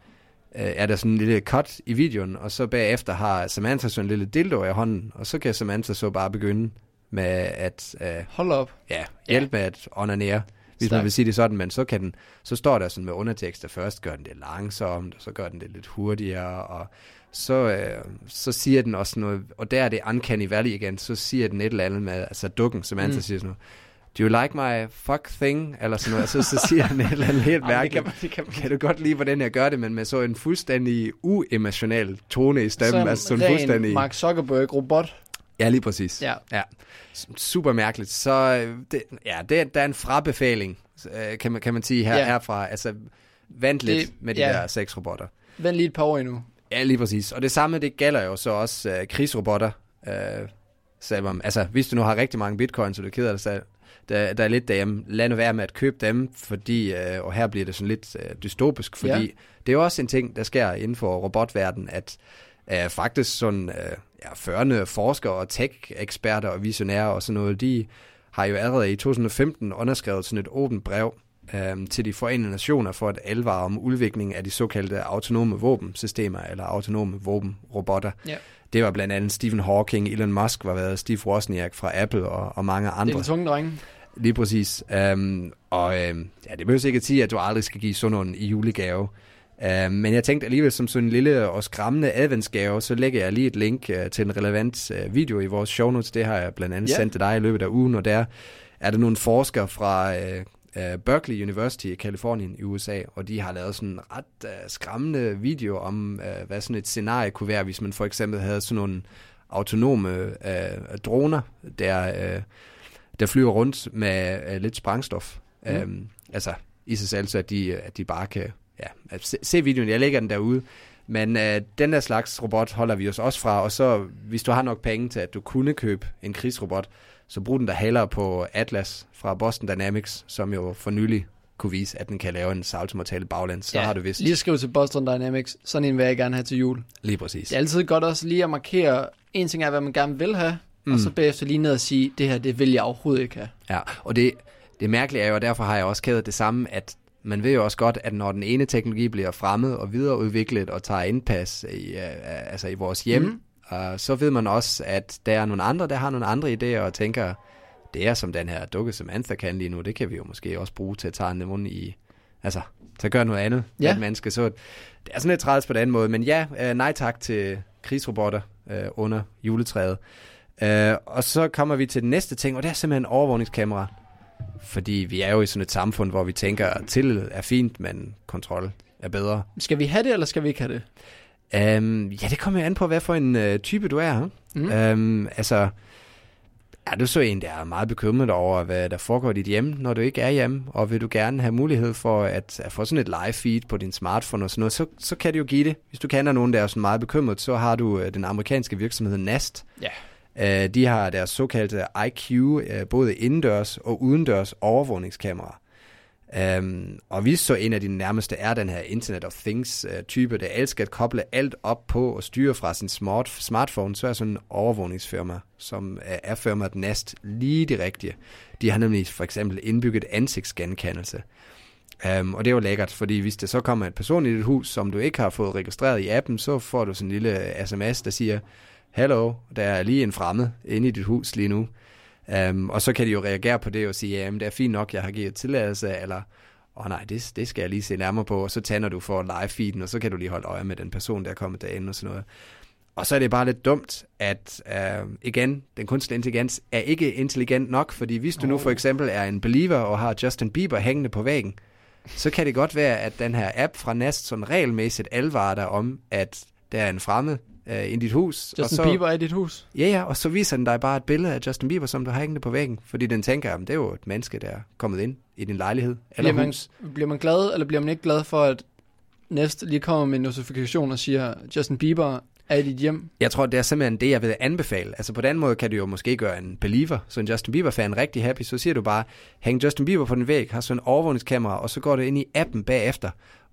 er der sådan en lille cut i videoen, og så bagefter har Samantha sådan en lille dildo i hånden, og så kan Samantha så bare begynde med at øh, Hold op. ja, hjælpe med at onanere, hvis man Stærkt. vil sige det sådan, men så kan den, så står der sådan med undertekster først, gør den det langsomt, og så gør den det lidt hurtigere, og så, øh, så siger den også noget, og der er det uncanny valley igen, så siger den et eller andet med, altså dukken, mm. Mm. siger sådan noget, do you like my fuck thing, eller sådan noget, og så, så siger den et eller andet helt mærkeligt. kan, kan, Kan du godt lide, hvordan jeg gør det, men med så en fuldstændig uemotionel tone i stemmen, Sådan altså sådan fuldstændig... Mark Zuckerberg-robot. Ja, lige præcis. Ja. ja. Super mærkeligt. Så øh, det, ja, det, der er en frabefaling, øh, kan man, kan man sige her, Ja. herfra. Altså, vent lidt Det- med de ja. der sexrobotter. Vent lige et par år endnu. Ja, lige præcis. Og det samme, det gælder jo så også øh, krigsrobotter. Øh, selvom, altså, hvis du nu har rigtig mange bitcoins, så du er ked af det, så der, der er lidt derhjemme, lad nu være med at købe dem, fordi, øh, og her bliver det sådan lidt øh, dystopisk, fordi Ja. det er jo også en ting, der sker inden for robotverdenen, at øh, faktisk sådan øh, ja, førende forskere og tech-eksperter og visionærer og sådan noget, de har jo allerede i 2015 underskrevet sådan et åbent brev øh, til de forenede nationer for at advare om udviklingen af de såkaldte autonome våbensystemer eller autonome våbenrobotter. Ja. Det var blandt andet Stephen Hawking, Elon Musk var været, Steve Wozniak fra Apple og, og mange Det er andre. de tunge drenge. Lige præcis. Um, og um, ja, det behøver ikke at sige, at du aldrig skal give sådan nogen i julegave. Um, men jeg tænkte alligevel som sådan en lille og skræmmende adventsgave, så lægger jeg lige et link uh, til en relevant uh, video i vores show notes. Det har jeg blandt andet yeah. sendt til dig i løbet af ugen, og der er der nogle forskere fra uh, uh, Berkeley University i Kalifornien i USA, og de har lavet sådan en ret uh, skræmmende video om, uh, hvad sådan et scenarie kunne være, hvis man for eksempel havde sådan nogle autonome uh, droner, der... Uh, der flyver rundt med uh, lidt sprængstof. Mm. Um, altså i sig selv, så at de, at de bare kan ja, at se, se videoen. Jeg lægger den derude. Men uh, den der slags robot holder vi os også fra, og så hvis du har nok penge til, at du kunne købe en krigsrobot, så brug den der hellere på Atlas fra Boston Dynamics, som jo for nylig kunne vise, at den kan lave en salto mortale baglæns. Så ja, har du vist Lige at skrive til Boston Dynamics. Sådan en vil jeg gerne have til jul. lige præcis. Det er altid godt også lige at markere, en ting er, hvad man gerne vil have, mm. og så bagefter lige ned og sige, det her, det vil jeg overhovedet ikke have. Ja, og det, det mærkelige er jo, og derfor har jeg også kædet det samme, at man ved jo også godt, at når den ene teknologi bliver fremmet og videreudviklet og tager indpas i, uh, altså i vores hjem, mm. uh, så ved man også, at der er nogle andre, der har nogle andre idéer og tænker, det er som den her dukke Samantha kan lige nu, det kan vi jo måske også bruge til at tage en i, altså til at gøre noget andet Ja. med et menneske. Så det er sådan lidt træls på den måde, men ja, nej tak til krigsrobotter under juletræet. Uh, og så kommer vi til den næste ting, og det er simpelthen overvågningskamera. Fordi vi er jo i sådan et samfund, hvor vi tænker, at tillid er fint, men kontrol er bedre. Skal vi have det, eller skal vi ikke have det? Um, ja, det kommer jo an på, hvad for en uh, type du er. Mm. Um, altså, er du så en, der er meget bekymret over, hvad der foregår i dit hjem, når du ikke er hjemme, og vil du gerne have mulighed for at, at få sådan et live feed på din smartphone og sådan noget, så, så kan det jo give det. Hvis du kender nogen, der er sådan meget bekymret, så har du uh, den amerikanske virksomhed Nest. Ja. Uh, de har deres såkaldte IQ, øh, både indendørs og udendørs overvågningskamera. Um, og vi så en af de nærmeste er den her Internet of Things uh, type, der elsker at koble alt op på og styre fra sin smart, smartphone, så er sådan en overvågningsfirma, som uh, er firmaet Nest lige det rigtige. De har nemlig for eksempel indbygget ansigtsgenkendelse. Um, og det er jo lækkert, fordi hvis der så kommer en person i dit hus, som du ikke har fået registreret i appen, så får du sådan en lille sms, der siger, Hallo, der er lige en fremmed inde i dit hus lige nu. Um, og så kan de jo reagere på det og sige, jamen det er fint nok, jeg har givet tilladelse, eller åh oh, nej, det, det skal jeg lige se nærmere på, og så tænder du for live feeden, og så kan du lige holde øje med den person, der er kommet derinde og sådan noget. Og så er det bare lidt dumt, at uh, igen, den kunstige intelligens er ikke intelligent nok, fordi hvis du nu for eksempel er en believer og har Justin Bieber hængende på væggen, så kan det godt være, at den her app fra Nest sådan regelmæssigt advarer dig om, at der er en fremmed uh, i dit hus. og Justin så, Bieber er i dit hus. Ja, ja, og så viser den dig bare et billede af Justin Bieber, som du har hængende på væggen, fordi den tænker, at det er jo et menneske, der er kommet ind i din lejlighed eller Bliver man, hus. bliver man glad, eller bliver man ikke glad for, at næste lige kommer med en notifikation og siger, Justin Bieber er i dit hjem? Jeg tror, det er simpelthen det, jeg vil anbefale. Altså på den måde kan du jo måske gøre en believer, så en Justin Bieber-fan rigtig happy, så siger du bare, hæng Justin Bieber på din væg, har sådan en overvågningskamera, og så går du ind i appen bagefter,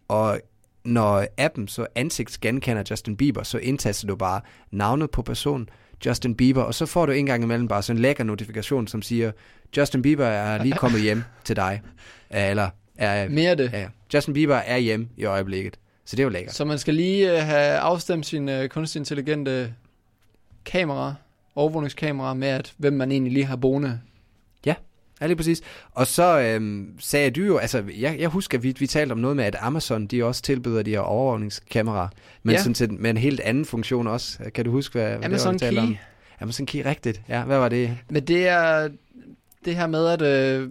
og når appen så ansigtsgenkender Justin Bieber, så indtaster du bare navnet på personen, Justin Bieber, og så får du en gang imellem bare sådan en lækker notifikation, som siger, Justin Bieber er lige kommet hjem til dig. Eller er, Mere det. ja, Justin Bieber er hjem i øjeblikket. Så det er jo lækkert. Så man skal lige øh, have afstemt sin øh, kunstig intelligente kamera, overvågningskamera, med at, hvem man egentlig lige har boende. Ja, lige præcis. Og så øhm, sagde du jo, altså jeg, jeg husker, at vi, vi talte om noget med, at Amazon, de også tilbyder de her overvågningskameraer, men Ja. sådan set med en helt anden funktion også. Kan du huske, hvad, hvad Amazon det var, vi Key. om? Amazon Key, rigtigt. Ja, hvad var det? Men det er det her med, at øh,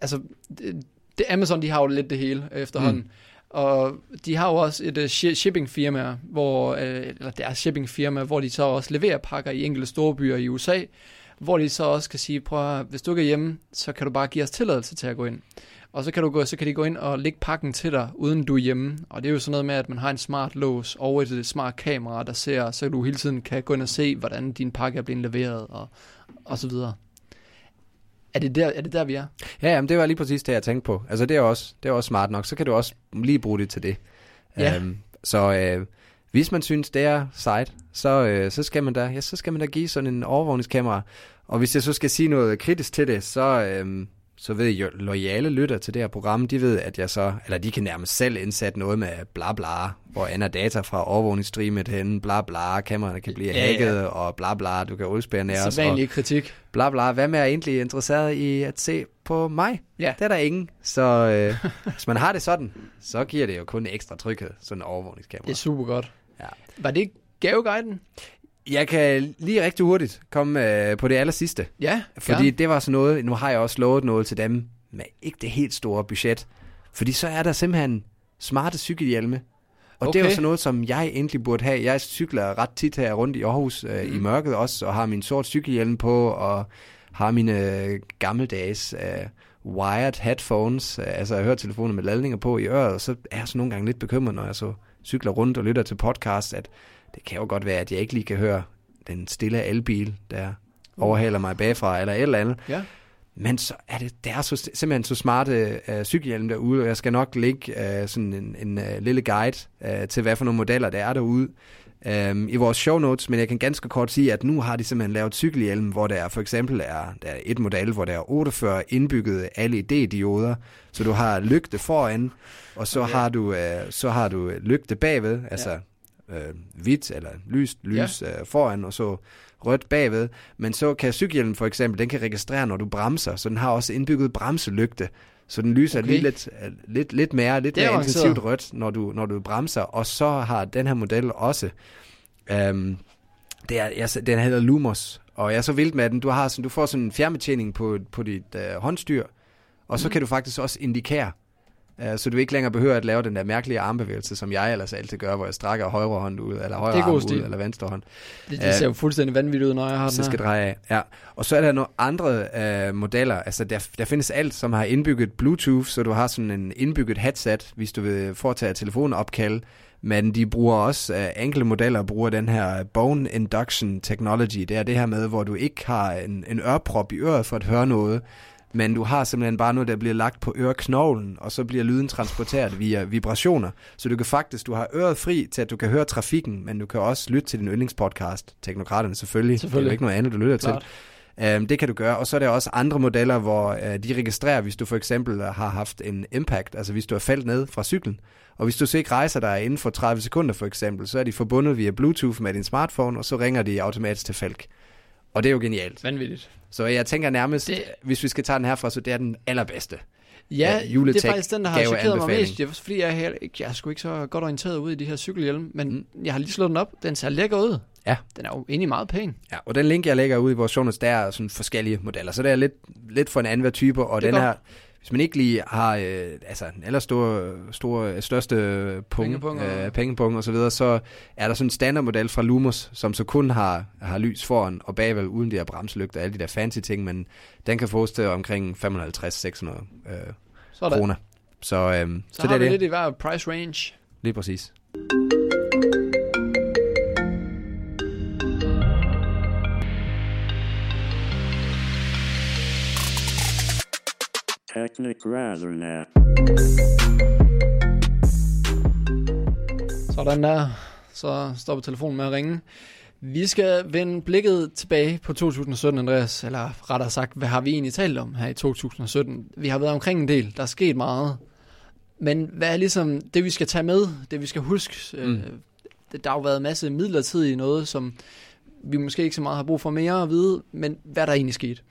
altså, det, det, Amazon, de har jo lidt det hele efterhånden. Mm. Og de har jo også et uh, shippingfirma, hvor, øh, eller deres shippingfirma, hvor de så også leverer pakker i enkelte store byer i USA, hvor de så også kan sige, prøv at, hvis du ikke er hjemme, så kan du bare give os tilladelse til at gå ind. Og så kan, du gå, så kan de gå ind og lægge pakken til dig, uden du er hjemme. Og det er jo sådan noget med, at man har en smart lås og et smart kamera, der ser, så du hele tiden kan gå ind og se, hvordan din pakke er blevet leveret, og, og så videre. Er det, der, er det der, vi er? Ja, jamen, det var lige præcis det, jeg tænkte på. Altså det er også, det er også smart nok. Så kan du også lige bruge det til det. Ja. Øhm, så øh, hvis man synes, det er sejt, så, øh, så, skal man da, ja, så skal man da give sådan en overvågningskamera. Og hvis jeg så skal sige noget kritisk til det, så, øh, så ved jo loyale lytter til det her program, de ved, at jeg så, eller de kan nærmest selv indsætte noget med bla bla, hvor andre data fra overvågningsstreamet hen, bla bla, kameraerne kan blive Ja, ja. hacket, og bla bla, du kan udspære os. Så vanlig kritik. bla bla. Hvad med er egentlig interesseret i at se på mig? Ja. Det er der ingen. Så øh, <laughs> hvis man har det sådan, så giver det jo kun ekstra tryghed, sådan en overvågningskamera. Det er super godt. Ja. Var det ikke gaveguiden? Jeg kan lige rigtig hurtigt komme øh, på det aller sidste. Ja, Fordi gerne. det var sådan noget, nu har jeg også lovet noget til dem med ikke det helt store budget. Fordi så er der simpelthen smarte cykelhjelme. Og okay. det er jo sådan noget, som jeg egentlig burde have. Jeg cykler ret tit her rundt i Aarhus øh, mm. i mørket også, og har min sort cykelhjelm på, og har mine øh, gammeldags øh, wired headphones, øh, altså jeg hører telefoner med ladninger på i øret, og så er jeg så nogle gange lidt bekymret, når jeg så cykler rundt og lytter til podcast, at det kan jo godt være, at jeg ikke lige kan høre den stille elbil, der overhaler mig bagfra, eller et eller andet. Ja. Men så er det, det er så, simpelthen så smarte uh, cykelhjelme derude, og jeg skal nok lægge uh, sådan en, en uh, lille guide uh, til, hvad for nogle modeller der er derude um, i vores show notes, men jeg kan ganske kort sige, at nu har de simpelthen lavet cykelhjelme, hvor der for eksempel er, der er et model, hvor der er 48 indbyggede LED-dioder, så du har lygte foran, og så Okay. har du uh, så har du lygte bagved, altså øh, hvidt eller lyst lys ja. øh, foran, og så rødt bagved. Men så kan cykelhjelmen for eksempel, den kan registrere, når du bremser, så den har også indbygget bremselygte. Så den lyser Okay. lige lidt, øh, lidt, lidt mere, lidt er mere intensivt rødt, når du, når du bremser. Og så har den her model også, øhm, det er, jeg, den hedder Lumos, og jeg er så vild med den. Du, har sådan, du får sådan en fjernbetjening på, på dit øh, håndstyr, og så Mhm. kan du faktisk også indikere, så du ikke længere behøver at lave den der mærkelige armbevægelse, som jeg ellers altid gør, hvor jeg strækker højre hånd ud, eller højre arm stil. ud, eller venstre hånd. Det, det Ja. ser jo fuldstændig vanvittigt ud, når jeg har den Så her. skal dreje af. Ja. Og så er der nogle andre øh, modeller. Altså, der, der findes alt, som har indbygget Bluetooth, så du har sådan en indbygget headset, hvis du vil foretage telefonopkald. Men de bruger også, øh, enkelte modeller bruger den her bone induction technology. Det er det her med, hvor du ikke har en, en ørprop i øret for at høre noget, men du har simpelthen bare noget, der bliver lagt på øreknoglen, og så bliver lyden transporteret via vibrationer. Så du kan faktisk, du har øret fri til, at du kan høre trafikken, men du kan også lytte til din yndlingspodcast, Teknokraterne selvfølgelig. Selvfølgelig. Det er jo ikke noget andet, du lytter Klart. til. Um, det kan du gøre, og så er der også andre modeller, hvor uh, de registrerer, hvis du for eksempel har haft en impact, altså hvis du er faldet ned fra cyklen, og hvis du så ikke rejser dig inden for 30 sekunder for eksempel, så er de forbundet via Bluetooth med din smartphone, og så ringer de automatisk til Falk. Og det er jo genialt. Vanvittigt. Så jeg tænker nærmest, Det- hvis vi skal tage den herfra, så det er den allerbedste. Ja, Ja, det er faktisk den, der har chokeret mig mest. Det er fordi, jeg her, jeg er sgu ikke så godt orienteret ud i de her cykelhjelme, men Mm. jeg har lige slået den op. Den ser lækker ud. Ja. Den er jo egentlig meget pæn. Ja, og den link, jeg lægger ud i vores show notes, der er sådan forskellige modeller. Så det er lidt, lidt for en anden type, og Det den godt. her, hvis man ikke lige har øh, altså den aller store, store, største punkt, øh, pengepung og så videre, så er der sådan en standardmodel fra Lumos, som så kun har, har lys foran og bagved, uden de her bremselygter og alle de der fancy ting, men den kan fås til omkring 550-600 øh, er kroner. Så, øhm, Så, så, så det er det, lidt i hver price range. lige præcis. Technic Razornet. Sådan der. Så stopper telefonen med at ringe. Vi skal vende blikket tilbage på 2017, Andreas. Eller rettere sagt, hvad har vi egentlig talt om her i 2017? Vi har været omkring en del. Der er sket meget. Men hvad er ligesom det, vi skal tage med, det vi skal huske? Mm. Øh, der har jo været en masse midlertidige noget, som vi måske ikke så meget har brug for mere at vide, men hvad der egentlig skete.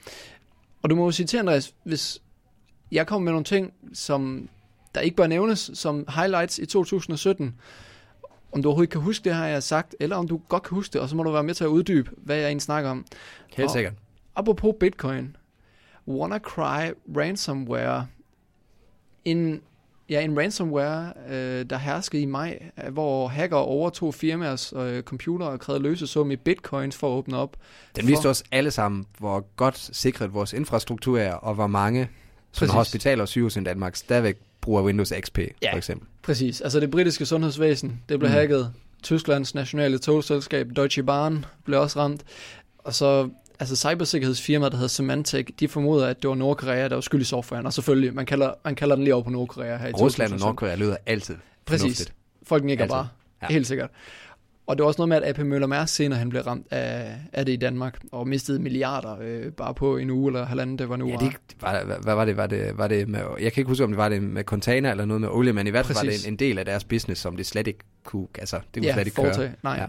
Og du må jo sige til, Andreas, hvis jeg kommer med nogle ting, som der ikke bør nævnes som highlights i 2017, om du overhovedet kan huske det, har jeg sagt, eller om du godt kan huske det, og så må du være med til at uddybe, hvad jeg egentlig snakker om. Helt og sikkert. Apropos Bitcoin. WannaCry ransomware. En, ja, en ransomware, øh, der herskede i maj, hvor hacker overtog firmaers øh, computer og krævede løsesum i bitcoins for at åbne op. Den viste os alle sammen, hvor godt sikret vores infrastruktur er, og hvor mange sådan hospitaler og sygehus i Danmark stadigvæk bruger Windows XP, ja, for eksempel. præcis. Altså det britiske sundhedsvæsen, det blev mm. hacket. Tysklands nationale togselskab Deutsche Bahn blev også ramt. Og så altså cybersikkerhedsfirmaet, der hedder Symantec, de formoder, at det var Nordkorea, der var skyld i softwaren. Og selvfølgelig, man kalder, man kalder den lige over på Nordkorea her i Rusland og Nordkorea lyder altid Præcis. Fornuftigt. Folk ikke bare. Ja. Helt sikkert. Og det var også noget med, at AP Møller Mærsk senere han blev ramt af, af det i Danmark, og mistede milliarder øh, bare på en uge eller halvanden, det var nu. Ja, det, var, hvad, hvad var det? Var det, var det med, jeg kan ikke huske, om det var det med container eller noget med olie, men i hvert fald var det en, en del af deres business, som det slet ikke kunne, altså, det kunne ja, slet ikke foretage. køre. Nej. Ja.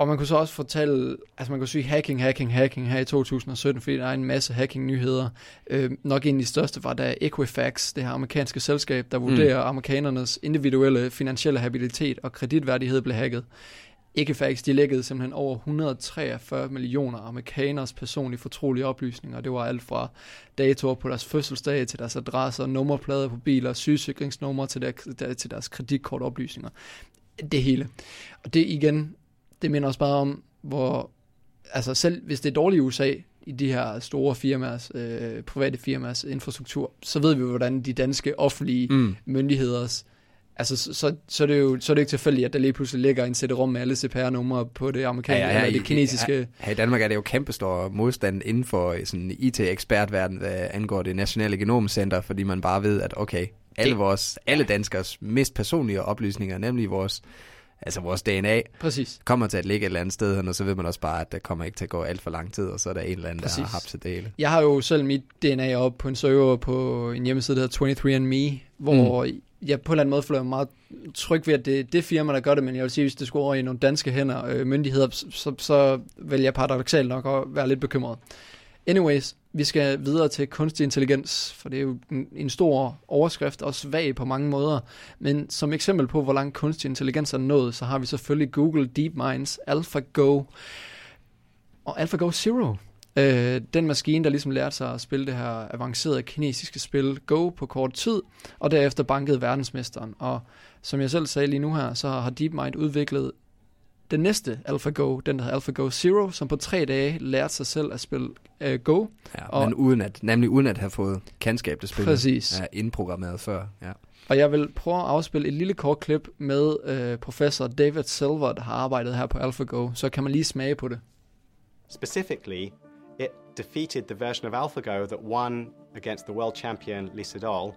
Og man kunne så også fortælle, altså man kunne sige hacking, hacking, hacking her i 2017, fordi der er en masse hacking-nyheder. Øh, nok en af de største var da Equifax, det her amerikanske selskab, der vurderer mm. amerikanernes individuelle finansielle habilitet og kreditværdighed, blev hacket. Equifax, de lækkede simpelthen over 143 millioner amerikaners personlige fortrolige oplysninger. Det var alt fra datoer på deres fødselsdag til deres adresser, nummerplader på biler, sygesikringsnumre til, der, til deres kreditkortoplysninger. Det hele. Og det igen, det minder også bare om, hvor, altså selv hvis det er dårligt i USA, i de her store firmaers, øh, private firmaers infrastruktur, så ved vi hvordan de danske offentlige mm. myndigheders Altså, så, så, så, er det jo så er det ikke tilfældigt, at der lige pludselig ligger en CD-rom med alle CPR-numre på det amerikanske ja, ja, eller det kinesiske. Her, her i Danmark er det jo kæmpestor modstand inden for sådan IT-ekspertverden, hvad angår det nationale genomcenter, fordi man bare ved, at okay, alle, vores, alle danskers mest personlige oplysninger, nemlig vores altså vores DNA, Præcis. kommer til at ligge et eller andet sted, og så ved man også bare, at det kommer ikke til at gå alt for lang tid, og så er der en eller anden, Præcis. der har haft til dele. Jeg har jo selv mit DNA op på en server på en hjemmeside, der hedder 23andMe, hvor mm jeg på en eller anden måde føler meget tryg ved, at det er det firma, der gør det, men jeg vil sige, hvis det skulle over i nogle danske hænder, øh, myndigheder, så, så vil jeg paradoxalt nok at være lidt bekymret. Anyways, vi skal videre til kunstig intelligens, for det er jo en, en stor overskrift, og svag på mange måder. Men som eksempel på, hvor langt kunstig intelligens er nået, så har vi selvfølgelig Google DeepMinds AlphaGo og AlphaGo Zero. Øh, den maskine, der ligesom lærte sig at spille det her avancerede kinesiske spil Go på kort tid, og derefter bankede verdensmesteren. Og som jeg selv sagde lige nu her, så har DeepMind udviklet den næste AlphaGo, den der hedder AlphaGo Zero, som på tre dage lærte sig selv at spille uh, Go. Ja, og, men uden at, nemlig uden at have fået kendskab til spillet. Præcis. Ja, indprogrammeret før. Ja. Og jeg vil prøve at afspille et lille kort klip med uh, professor David Silver, der har arbejdet her på AlphaGo, så kan man lige smage på det. Specifically, it defeated the version of AlphaGo that won against the world champion Lee Sedol,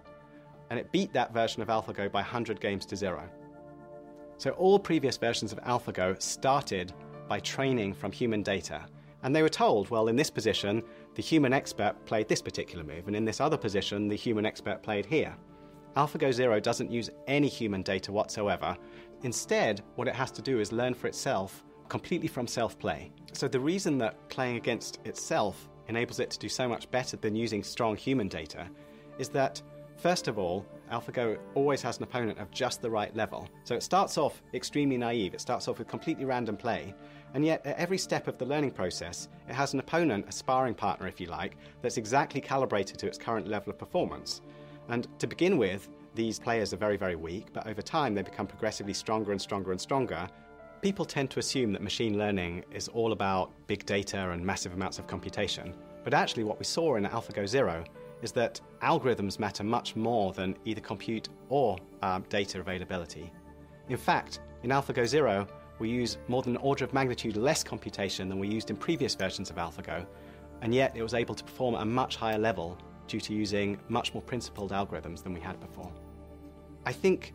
and it beat that version of AlphaGo by 100 games to zero. So all previous versions of AlphaGo started by training from human data. And they were told, well, in this position, the human expert played this particular move, and in this other position, the human expert played here. AlphaGo Zero doesn't use any human data whatsoever. Instead, what it has to do is learn for itself completely from self play. So, the reason that playing against itself enables it to do so much better than using strong human data is that, first of all, AlphaGo always has an opponent of just the right level. So it starts off extremely naive, it starts off with completely random play, and yet at every step of the learning process, it has an opponent, a sparring partner if you like, that's exactly calibrated to its current level of performance. And to begin with, these players are very, very weak, but over time they become progressively stronger and stronger and stronger. People tend to assume that machine learning is all about big data and massive amounts of computation. But actually, what we saw in AlphaGo Zero is that algorithms matter much more than either compute or um, data availability. In fact, in AlphaGo Zero, we use more than an order of magnitude less computation than we used in previous versions of AlphaGo, and yet it was able to perform at a much higher level due to using much more principled algorithms than we had before. I think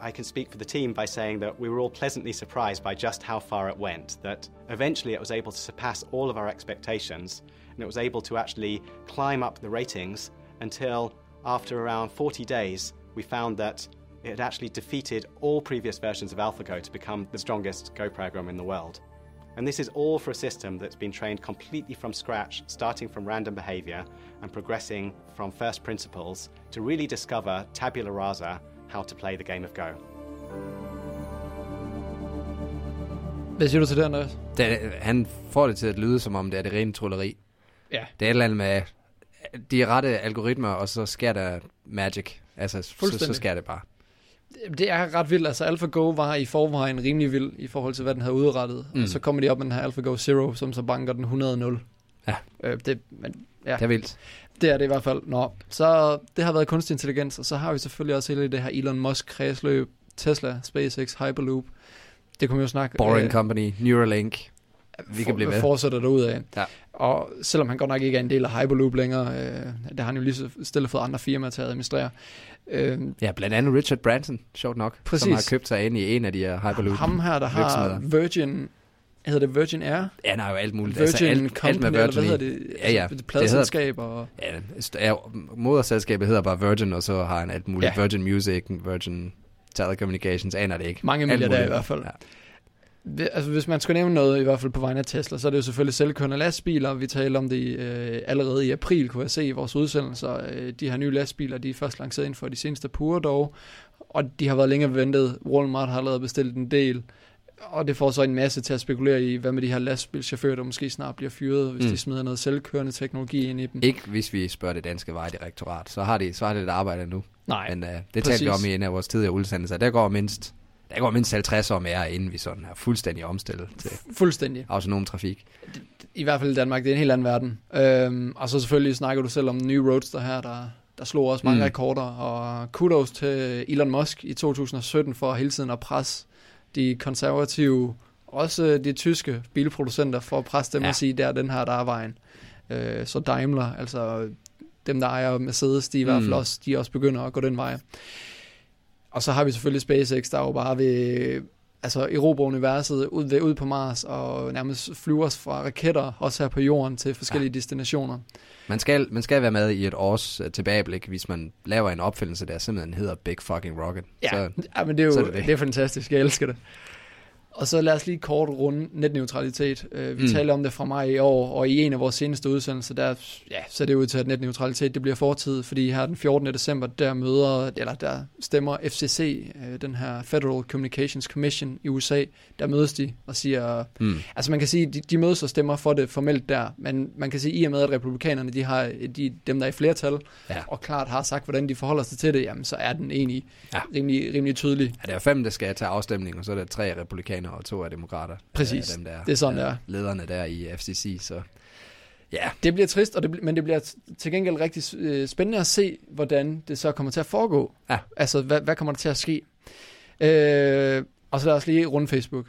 I can speak for the team by saying that we were all pleasantly surprised by just how far it went, that eventually it was able to surpass all of our expectations and it was able to actually climb up the ratings until after around 40 days we found that it had actually defeated all previous versions of AlphaGo to become the strongest Go program in the world. And this is all for a system that's been trained completely from scratch, starting from random behavior and progressing from first principles to really discover tabula rasa how to play the game of Go. Hvad siger du til det, Andreas? Det, han får det til at lyde, som om det er det rene trolleri. Ja. Det er et eller andet med de rette algoritmer, og så sker der magic. Altså, så, så sker det bare. Det er ret vildt. Altså, AlphaGo var i forvejen rimelig vild i forhold til, hvad den havde udrettet. Mm. Og så kommer de op med den her AlphaGo Zero, som så banker den 100-0. Ja. Øh, det, men, ja. Det er vildt. Det er det i hvert fald. Nå, så det har været kunstig intelligens, og så har vi selvfølgelig også hele det her Elon Musk kredsløb, Tesla, SpaceX, Hyperloop. Det kunne vi jo snakke... Boring øh, Company, Neuralink. Vi kan blive ved. Fortsætter derud af. Ja. Og selvom han godt nok ikke er en del af Hyperloop længere, øh, det har han jo lige så stille fået andre firmaer til at administrere. Øh, ja, blandt andet Richard Branson, sjovt nok, præcis. som har købt sig ind i en af de her Hyperloop Ham her, der har Virgin hedder det Virgin Air? Ja, har jo alt muligt. Virgin altså, alt, Company, alt med Virgin eller hvad hedder det? Ja, ja. Altså, pladselskab og... Ja, ja, moderselskabet hedder bare Virgin, og så har han alt muligt. Ja. Virgin Music, Virgin Telecommunications, aner det ikke. Mange milliarder i hvert fald. Ja altså hvis man skal nævne noget, i hvert fald på vegne af Tesla, så er det jo selvfølgelig selvkørende lastbiler. Vi taler om det øh, allerede i april, kunne jeg se i vores udsendelser. Øh, de her nye lastbiler, de er først lanceret inden for de seneste pure dog, og de har været længe ventet. Walmart har allerede bestilt en del, og det får så en masse til at spekulere i, hvad med de her lastbilchauffører, der måske snart bliver fyret, hvis mm. de smider noget selvkørende teknologi ind i dem. Ikke hvis vi spørger det danske vejdirektorat, så har de, så har det et arbejde nu. Nej, Men uh, det talte vi om i en af vores tidligere udsendelser. Der går mindst der går mindst 50 år mere, inden vi sådan er fuldstændig omstillet til fuldstændig. autonom trafik. I hvert fald i Danmark, det er en helt anden verden. Øhm, og så selvfølgelig snakker du selv om nye roadster her, der, der slog også mange mm. rekorder. Og kudos til Elon Musk i 2017 for hele tiden at presse de konservative, også de tyske bilproducenter, for at presse dem ja. og sige, der er den her, der er vejen. Øh, så Daimler, altså dem, der ejer Mercedes, de i mm. hvert fald mm. også, de også begynder at gå den vej. Og så har vi selvfølgelig SpaceX, der jo bare vil altså Europa universet ud, ved, ud på Mars og nærmest flyver os fra raketter, også her på jorden, til forskellige ja. destinationer. Man skal, man skal være med i et års uh, tilbageblik, hvis man laver en opfindelse, der simpelthen hedder Big Fucking Rocket. Ja, så, ja men det er jo det, det. det er fantastisk. Jeg elsker det. Og så lad os lige kort runde netneutralitet. Uh, vi mm. taler om det fra mig i år, og i en af vores seneste udsendelser, der ja, ser det ud til, at netneutralitet det bliver fortid, fordi her den 14. december, der møder, eller der stemmer FCC, øh, den her Federal Communications Commission i USA, der mødes de og siger, mm. altså man kan sige, de, de mødes og stemmer for det formelt der, men man kan sige, i og med, at republikanerne, de har de, dem, der er i flertal, ja. og klart har sagt, hvordan de forholder sig til det, jamen så er den egentlig ja. rimelig, rimelig tydelig. Ja, det er fem, der skal tage afstemning, og så er der tre republikanere og to er demokrater. Præcis, dem der, det er sådan, der. Lederne der i FCC, så... Ja. Det bliver trist, og det, men det bliver til gengæld rigtig øh, spændende at se, hvordan det så kommer til at foregå. Ja. Altså, hvad, hvad kommer der til at ske? Øh, og så lad os lige runde Facebook.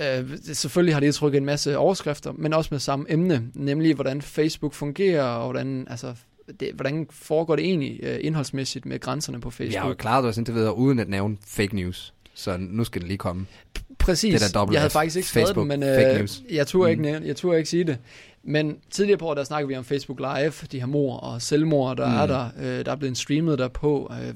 Øh, selvfølgelig har det trykket en masse overskrifter, men også med samme emne, nemlig hvordan Facebook fungerer, og hvordan, altså, det, hvordan foregår det egentlig øh, indholdsmæssigt med grænserne på Facebook. Jeg har jo klaret os indtil videre uden at nævne fake news. Så nu skal det lige komme. Præcis. Det der jeg havde faktisk ikke skrevet Facebook, den, men øh, jeg turde ikke, mm. jeg turde ikke sige det. Men tidligere på året, der snakkede vi om Facebook Live, de her mor og selvmord, der mm. er der. Øh, der er blevet streamet der på. Øh,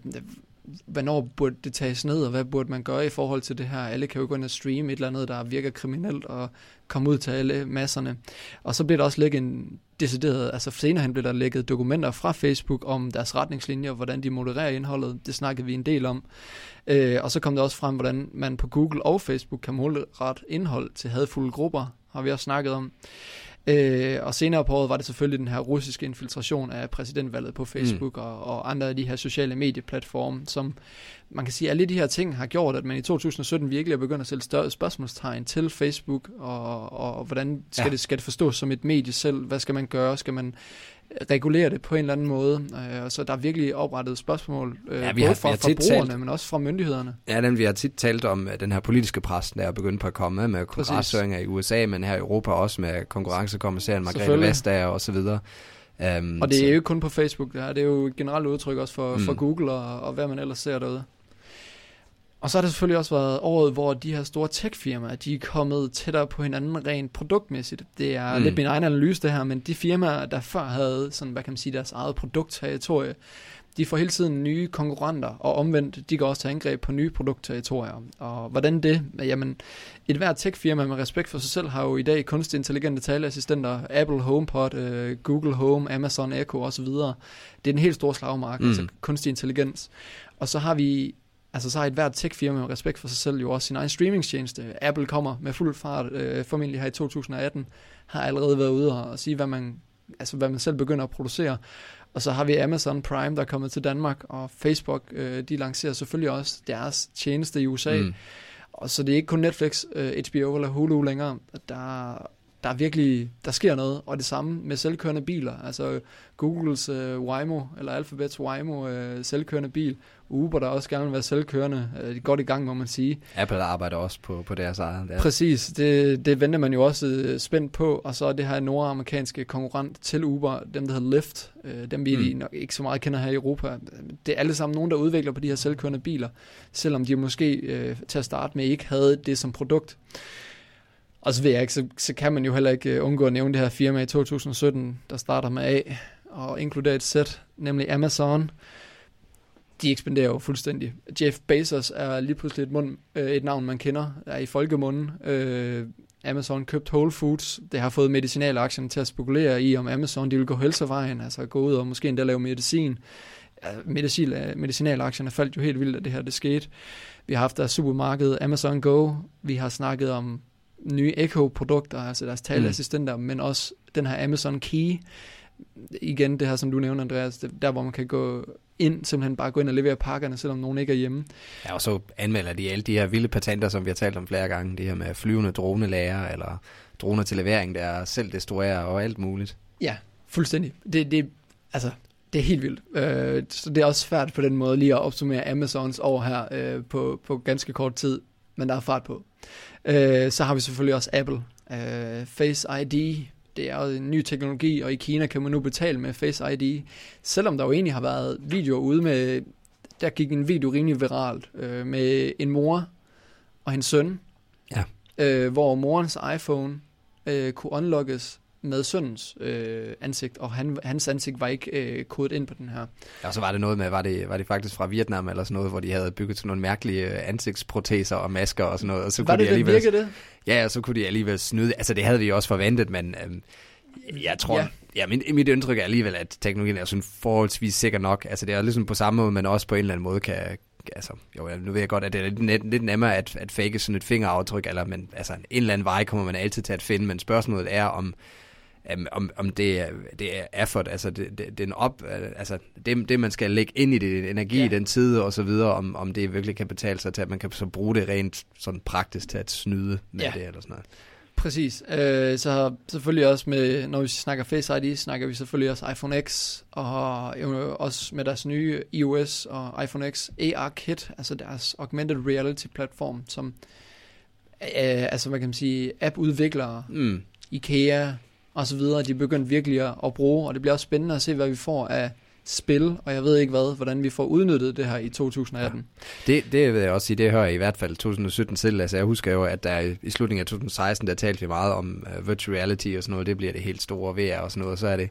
hvornår burde det tages ned, og hvad burde man gøre i forhold til det her? Alle kan jo gå ind og streame et eller andet, der virker kriminelt, og komme ud til alle masserne. Og så bliver der også lægget en decideret, altså senere hen blev der lægget dokumenter fra Facebook om deres retningslinjer, hvordan de modererer indholdet. Det snakkede vi en del om. Øh, og så kom det også frem, hvordan man på Google og Facebook kan målrette indhold til hadfulde grupper, har vi også snakket om. Øh, og senere på året var det selvfølgelig den her russiske infiltration af præsidentvalget på Facebook mm. og, og andre af de her sociale medieplatforme, som man kan sige, at alle de her ting har gjort, at man i 2017 virkelig er begyndt at stille større spørgsmålstegn til Facebook, og, og, og hvordan skal, ja. det, skal det forstås som et medie selv? Hvad skal man gøre? Skal man regulere det på en eller anden måde. Øh, så der er virkelig oprettet spørgsmål, øh, ja, vi både har, fra forbrugerne, talt, men også fra myndighederne. Ja, den, vi har tit talt om den her politiske pres, der er begyndt på at komme med konkurrencehøringer i USA, men her i Europa også med konkurrencekommissæren Margrethe Vestager og så videre. Um, og det er jo ikke kun på Facebook, det, her, det er jo et generelt udtryk også for, mm. for Google og, og hvad man ellers ser derude. Og så har det selvfølgelig også været året, hvor de her store tech-firmaer, de er kommet tættere på hinanden rent produktmæssigt. Det er mm. lidt min egen analyse det her, men de firmaer, der før havde sådan, hvad kan man sige, deres eget produktterritorie, de får hele tiden nye konkurrenter, og omvendt, de går også til angreb på nye produktterritorier. Og hvordan det? Jamen, et hvert tech-firma med respekt for sig selv har jo i dag kunstig intelligente taleassistenter, Apple HomePod, uh, Google Home, Amazon Echo osv. Det er en helt stor slagmark, mm. altså kunstig intelligens. Og så har vi altså så har et hvert tech-firma med respekt for sig selv jo også sin egen streamingstjeneste. Apple kommer med fuld fart, øh, formentlig her i 2018, har allerede været ude og sige, hvad man, altså hvad man selv begynder at producere. Og så har vi Amazon Prime, der er kommet til Danmark, og Facebook, øh, de lancerer selvfølgelig også deres tjeneste i USA. Mm. Og så det er ikke kun Netflix, øh, HBO eller Hulu længere. Der, der er virkelig, der sker noget, og det samme med selvkørende biler. Altså Googles øh, Waymo, eller Alphabets Waymo øh, selvkørende bil, Uber, der også gerne vil være selvkørende, øh, de er godt i gang, må man sige. Apple arbejder også på, på deres eget. Der. Præcis, det, det venter man jo også øh, spændt på, og så det her nordamerikanske konkurrent til Uber, dem der hedder Lyft, øh, dem vi mm. nok ikke så meget kender her i Europa. Det er alle sammen nogen, der udvikler på de her selvkørende biler, selvom de måske øh, til at starte med ikke havde det som produkt. Og så ved jeg ikke, så, så kan man jo heller ikke øh, undgå at nævne det her firma i 2017, der starter med A og inkluderer et sæt, nemlig Amazon. De ekspanderer jo fuldstændig. Jeff Bezos er lige pludselig et, mund, øh, et navn, man kender, er i folkemunden. Øh, Amazon købt Whole Foods. Det har fået medicinalaktierne til at spekulere i, om Amazon de vil gå helsevejen, altså gå ud og måske endda lave medicin. Ja, medicin, øh, medicinalaktierne faldt jo helt vildt, at det her det skete. Vi har haft der supermarked Amazon Go. Vi har snakket om nye Echo-produkter, altså deres taleassistenter, mm. men også den her Amazon Key. Igen det her, som du nævner, Andreas, der hvor man kan gå ind, simpelthen bare gå ind og levere pakkerne, selvom nogen ikke er hjemme. Ja, og så anmelder de alle de her vilde patenter, som vi har talt om flere gange, det her med flyvende dronelager, eller droner til levering, der selv destruerer og alt muligt. Ja, fuldstændig. Det, det, altså, det er helt vildt. Øh, så det er også svært på den måde lige at opsummere Amazons år her øh, på, på ganske kort tid, men der er fart på. Øh, så har vi selvfølgelig også Apple. Øh, Face ID, det er jo en ny teknologi, og i Kina kan man nu betale med Face ID. Selvom der jo egentlig har været videoer ude med, der gik en video rimelig viralt, øh, med en mor og hendes søn, ja. øh, hvor morens iPhone øh, kunne unlockes med søndens øh, ansigt, og han, hans ansigt var ikke øh, kodet ind på den her. Ja, og så var det noget med, var det, var det faktisk fra Vietnam eller sådan noget, hvor de havde bygget sådan nogle mærkelige øh, ansigtsproteser og masker og sådan noget. Og så var kunne det, de alligevel, det det? Ja, og så kunne de alligevel snyde. Altså det havde vi også forventet, men øh, jeg tror, ja. ja min, mit indtryk er alligevel, at teknologien er sådan forholdsvis sikker nok. Altså det er ligesom på samme måde, men også på en eller anden måde kan, altså, jo, nu ved jeg godt, at det er lidt, lidt nemmere at, at fake sådan et fingeraftryk, eller, men altså, en eller anden vej kommer man altid til at finde, men spørgsmålet er, om, om, om det, er, det er effort, altså det, det, er op, altså det, det, man skal lægge ind i det, energi ja. i den tid og så videre, om, om det virkelig kan betale sig til, at man kan så bruge det rent sådan praktisk til at snyde med ja. det eller sådan noget. Præcis. Øh, så selvfølgelig også med, når vi snakker Face ID, snakker vi selvfølgelig også iPhone X, og også med deres nye iOS og iPhone X AR Kit, altså deres augmented reality platform, som øh, altså hvad kan man sige, app-udviklere, mm. IKEA, og så videre, de er begyndt virkelig at, at bruge, og det bliver også spændende at se, hvad vi får af spil, og jeg ved ikke hvad, hvordan vi får udnyttet det her i 2018. Ja. Det, det vil jeg også sige, det hører jeg i hvert fald 2017 selv. Altså jeg husker jo, at der i slutningen af 2016, der talte vi meget om uh, virtual reality og sådan noget, det bliver det helt store VR og sådan noget, og så er det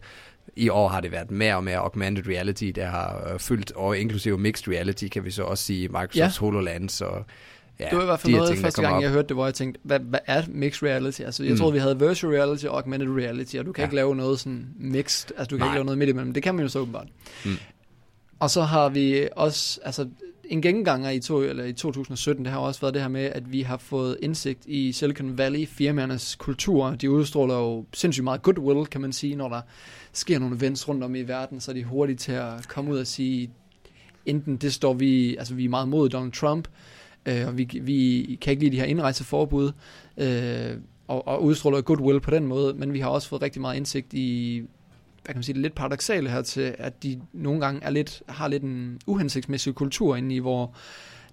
i år har det været mere og mere augmented reality, der har uh, fyldt, og inklusive mixed reality, kan vi så også sige, Microsoft ja. HoloLens og Ja, det var i hvert fald noget ting, første gang, op. jeg hørte det, hvor jeg tænkte, hvad, hvad er mixed reality? Altså, jeg mm. troede, vi havde virtual reality og augmented reality, og du kan ja. ikke lave noget sådan mixed, altså du kan Nej. ikke lave noget midt imellem. Det kan man jo så åbenbart. Mm. Og så har vi også, altså en genganger i, to, eller i 2017, det har også været det her med, at vi har fået indsigt i Silicon Valley, firmaernes kultur. De udstråler jo sindssygt meget goodwill, kan man sige, når der sker nogle events rundt om i verden, så er de hurtige til at komme ud og sige, enten det står vi, altså vi er meget mod Donald Trump, øh, og vi, vi kan ikke lide de her indrejseforbud, øh, og, og udstråler goodwill på den måde, men vi har også fået rigtig meget indsigt i, hvad kan man sige, det lidt paradoxale her til, at de nogle gange er lidt, har lidt en uhensigtsmæssig kultur inde i, hvor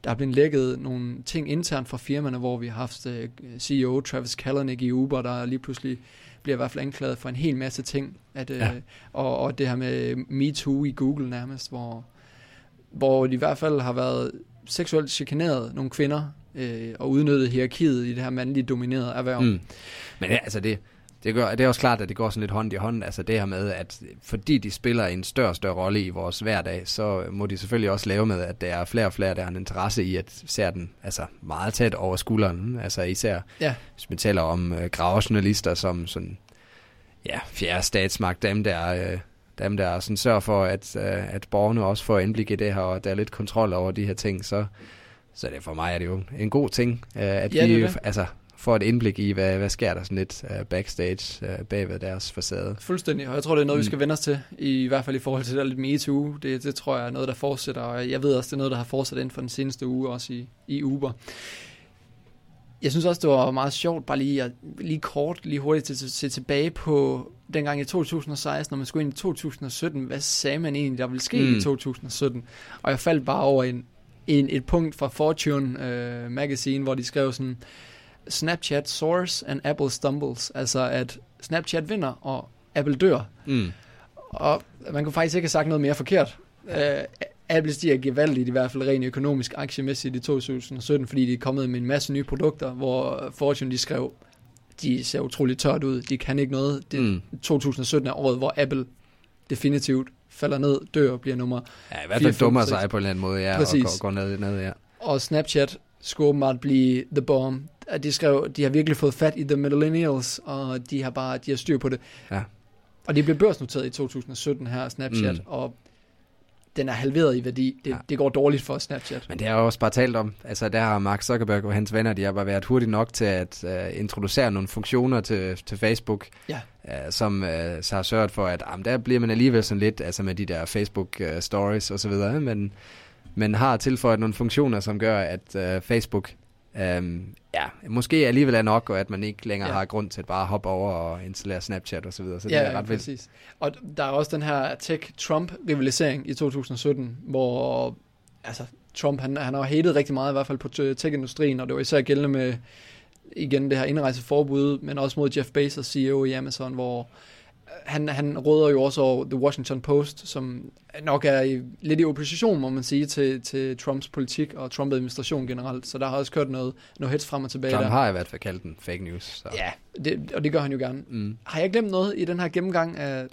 der er blevet lækket nogle ting internt fra firmaerne, hvor vi har haft øh, CEO Travis Kalanick i Uber, der lige pludselig bliver i hvert fald anklaget for en hel masse ting. At, uh, ja. og, og det her med MeToo i Google nærmest, hvor, hvor de i hvert fald har været seksuelt chikaneret nogle kvinder øh, og udnyttet hierarkiet i det her mandligt dominerede erhverv. Mm. Men ja, altså det, det, gør, det er også klart, at det går sådan lidt hånd i hånd. Altså det her med, at fordi de spiller en større og større rolle i vores hverdag, så må de selvfølgelig også lave med, at der er flere og flere, der har en interesse i at se den altså meget tæt over skulderen. Altså især, Ja. hvis man taler om øh, gravejournalister som sådan, ja, fjerde statsmagt, dem der, øh, dem der sådan sørger for, at, øh, at borgerne også får indblik i det her, og der er lidt kontrol over de her ting, så, så det for mig er det jo en god ting, øh, at Ja, vi altså, får et indblik i, hvad, hvad sker der sådan lidt uh, backstage uh, bagved deres facade. Fuldstændig, og jeg tror, det er noget, vi Mm. skal vende os til, i hvert fald i forhold til det lidt MeToo. Det, det tror jeg er noget, der fortsætter, og jeg ved også, det er noget, der har fortsat inden for den seneste uge, også i, i Uber. Jeg synes også, det var meget sjovt, bare lige, at, lige kort, lige hurtigt til at se tilbage på dengang i 2016, når man skulle ind i 2017, hvad sagde man egentlig, der ville ske mm. I 2017? Og jeg faldt bare over en, en, et punkt fra Fortune øh, Magazine, hvor de skrev sådan, Snapchat soars and Apple stumbles, altså at Snapchat vinder, og Apple dør. Mm. Og man kunne faktisk ikke have sagt noget mere forkert. Uh, Apple stiger gevaldigt, i hvert fald rent økonomisk aktiemæssigt i 2017, fordi de er kommet med en masse nye produkter, hvor Fortune de skrev, de ser utroligt tørt ud, de kan ikke noget. Det, Mm. 2017 er året, hvor Apple definitivt falder ned, dør og bliver nummer. Ja, i hvert fald dummer sig på en eller anden måde, ja, Præcis. og går, går ned, ned, ja. Og Snapchat skulle åbenbart blive the bomb. De skrev, de har virkelig fået fat i the millennials, og de har bare de har styr på det. Ja. Og det blev børsnoteret i 2017 her, Snapchat, mm. og den er halveret i værdi. Det, Ja. det går dårligt for Snapchat. Men det har jeg også bare talt om. Altså, der har Mark Zuckerberg og hans venner, de har bare været hurtigt nok til at uh, introducere nogle funktioner til, til Facebook, Ja. uh, som uh, så har sørget for, at um, der bliver man alligevel sådan lidt, altså med de der Facebook uh, stories og så videre, men, men har tilføjet nogle funktioner, som gør, at uh, Facebook um, ja, måske alligevel er nok, og at man ikke længere Ja. har grund til at bare hoppe over og installere Snapchat og så videre. Så det ja, er ret vildt. præcis. Og der er også den her tech-Trump-rivalisering i 2017, hvor altså, Trump han, han har hatet rigtig meget, i hvert fald på tech-industrien, og det var især gældende med igen det her indrejseforbud, men også mod Jeff Bezos, CEO i Amazon, hvor han, han råder jo også over The Washington Post, som nok er i, lidt i opposition, må man sige, til, til Trumps politik og Trump-administration generelt. Så der har også kørt noget, noget hets frem og tilbage Trump der. har i hvert fald kaldt den fake news. Så. Ja, det, og det gør han jo gerne. Mm. Har jeg glemt noget i den her gennemgang af...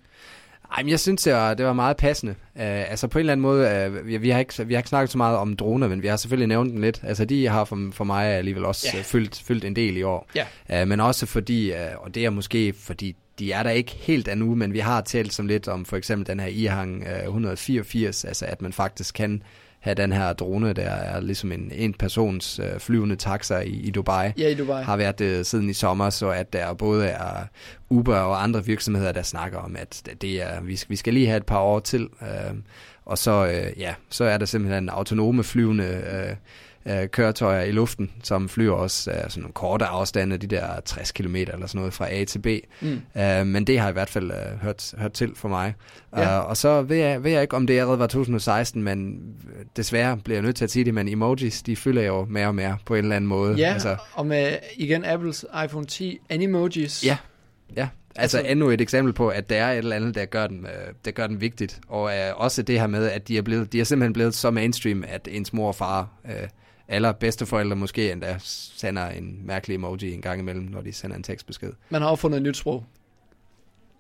Ej, men jeg synes, det var, det var meget passende. Uh, altså på en eller anden måde, uh, vi, vi, har ikke, vi har ikke snakket så meget om droner, men vi har selvfølgelig nævnt den lidt. Altså de har for, for mig alligevel også yeah. fyldt, fyldt en del i år. Ja. Uh, men også fordi, uh, og det er måske fordi, de er der ikke helt endnu, men vi har talt som lidt om for eksempel den her IHANG uh, 184, altså at man faktisk kan have den her drone, der er ligesom en, en persons uh, flyvende taxa i, i Dubai Ja, i Dubai. har været det siden i sommer, så at der både er Uber og andre virksomheder, der snakker om, at det er, vi, skal, vi skal lige have et par år til. Øh, og så, øh, ja, så er der simpelthen autonome flyvende øh, øh, køretøjer i luften, som flyver også øh, sådan nogle korte afstande, de der 60 km eller sådan noget fra A til B. Mm. Uh, men det har i hvert fald uh, hørt, hørt til for mig. Ja. Uh, og så ved jeg, ved jeg ikke, om det allerede var 2016, men desværre bliver jeg nødt til at sige det, men emojis, de fylder jo mere og mere på en eller anden måde. Ja, Altså, og med igen Apples iPhone 10 Animojis. Ja. Ja, altså, Altså- altså endnu et eksempel på, at der er et eller andet, der gør den, øh, der gør den vigtigt. Og øh, også det her med, at de er, blevet, de er simpelthen blevet så mainstream, at ens mor og far, øh, eller bedsteforældre måske endda, sender en mærkelig emoji en gang imellem, når de sender en tekstbesked. Man har opfundet et nyt sprog.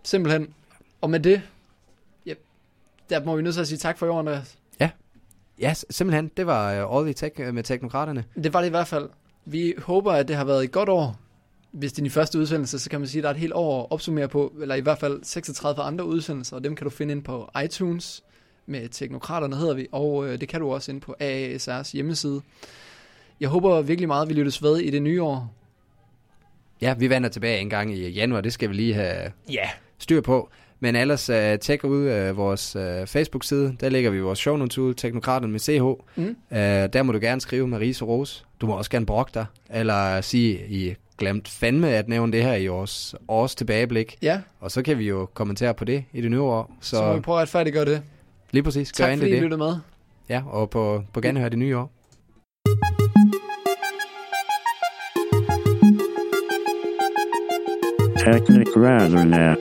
Simpelthen. Og med det, ja, der må vi nødt til at sige tak for i år, Andreas. Ja, s- simpelthen. Det var øh, All i Tech øh, med teknokraterne. Det var det i hvert fald. Vi håber, at det har været et godt år. Hvis det er din første udsendelse, så kan man sige, at der er et helt år at opsummere på, eller i hvert fald 36 andre udsendelser, og dem kan du finde ind på iTunes, med Teknokraterne hedder vi, og øh, det kan du også ind på AASR's hjemmeside. Jeg håber virkelig meget, at vi lyttes ved i det nye år. Ja, vi vender tilbage en gang i januar. Det skal vi lige have Ja. styr på. Men ellers uh, tjek ud uh, vores uh, Facebook-side. Der lægger vi vores show notes ud, Teknokraterne med CH. Mm. Uh, der må du gerne skrive Marie og Rose. Du må også gerne brokke dig. Eller sige, I glemt fandme at nævne det her i vores års tilbageblik. Ja, Og så kan vi jo kommentere på det i det nye år. Så, så, må vi prøve at retfærdiggøre det. lige præcis, gør Tak endelig fordi I lyttede med. Ja, og på, på genhør det nye år. Technic rather now.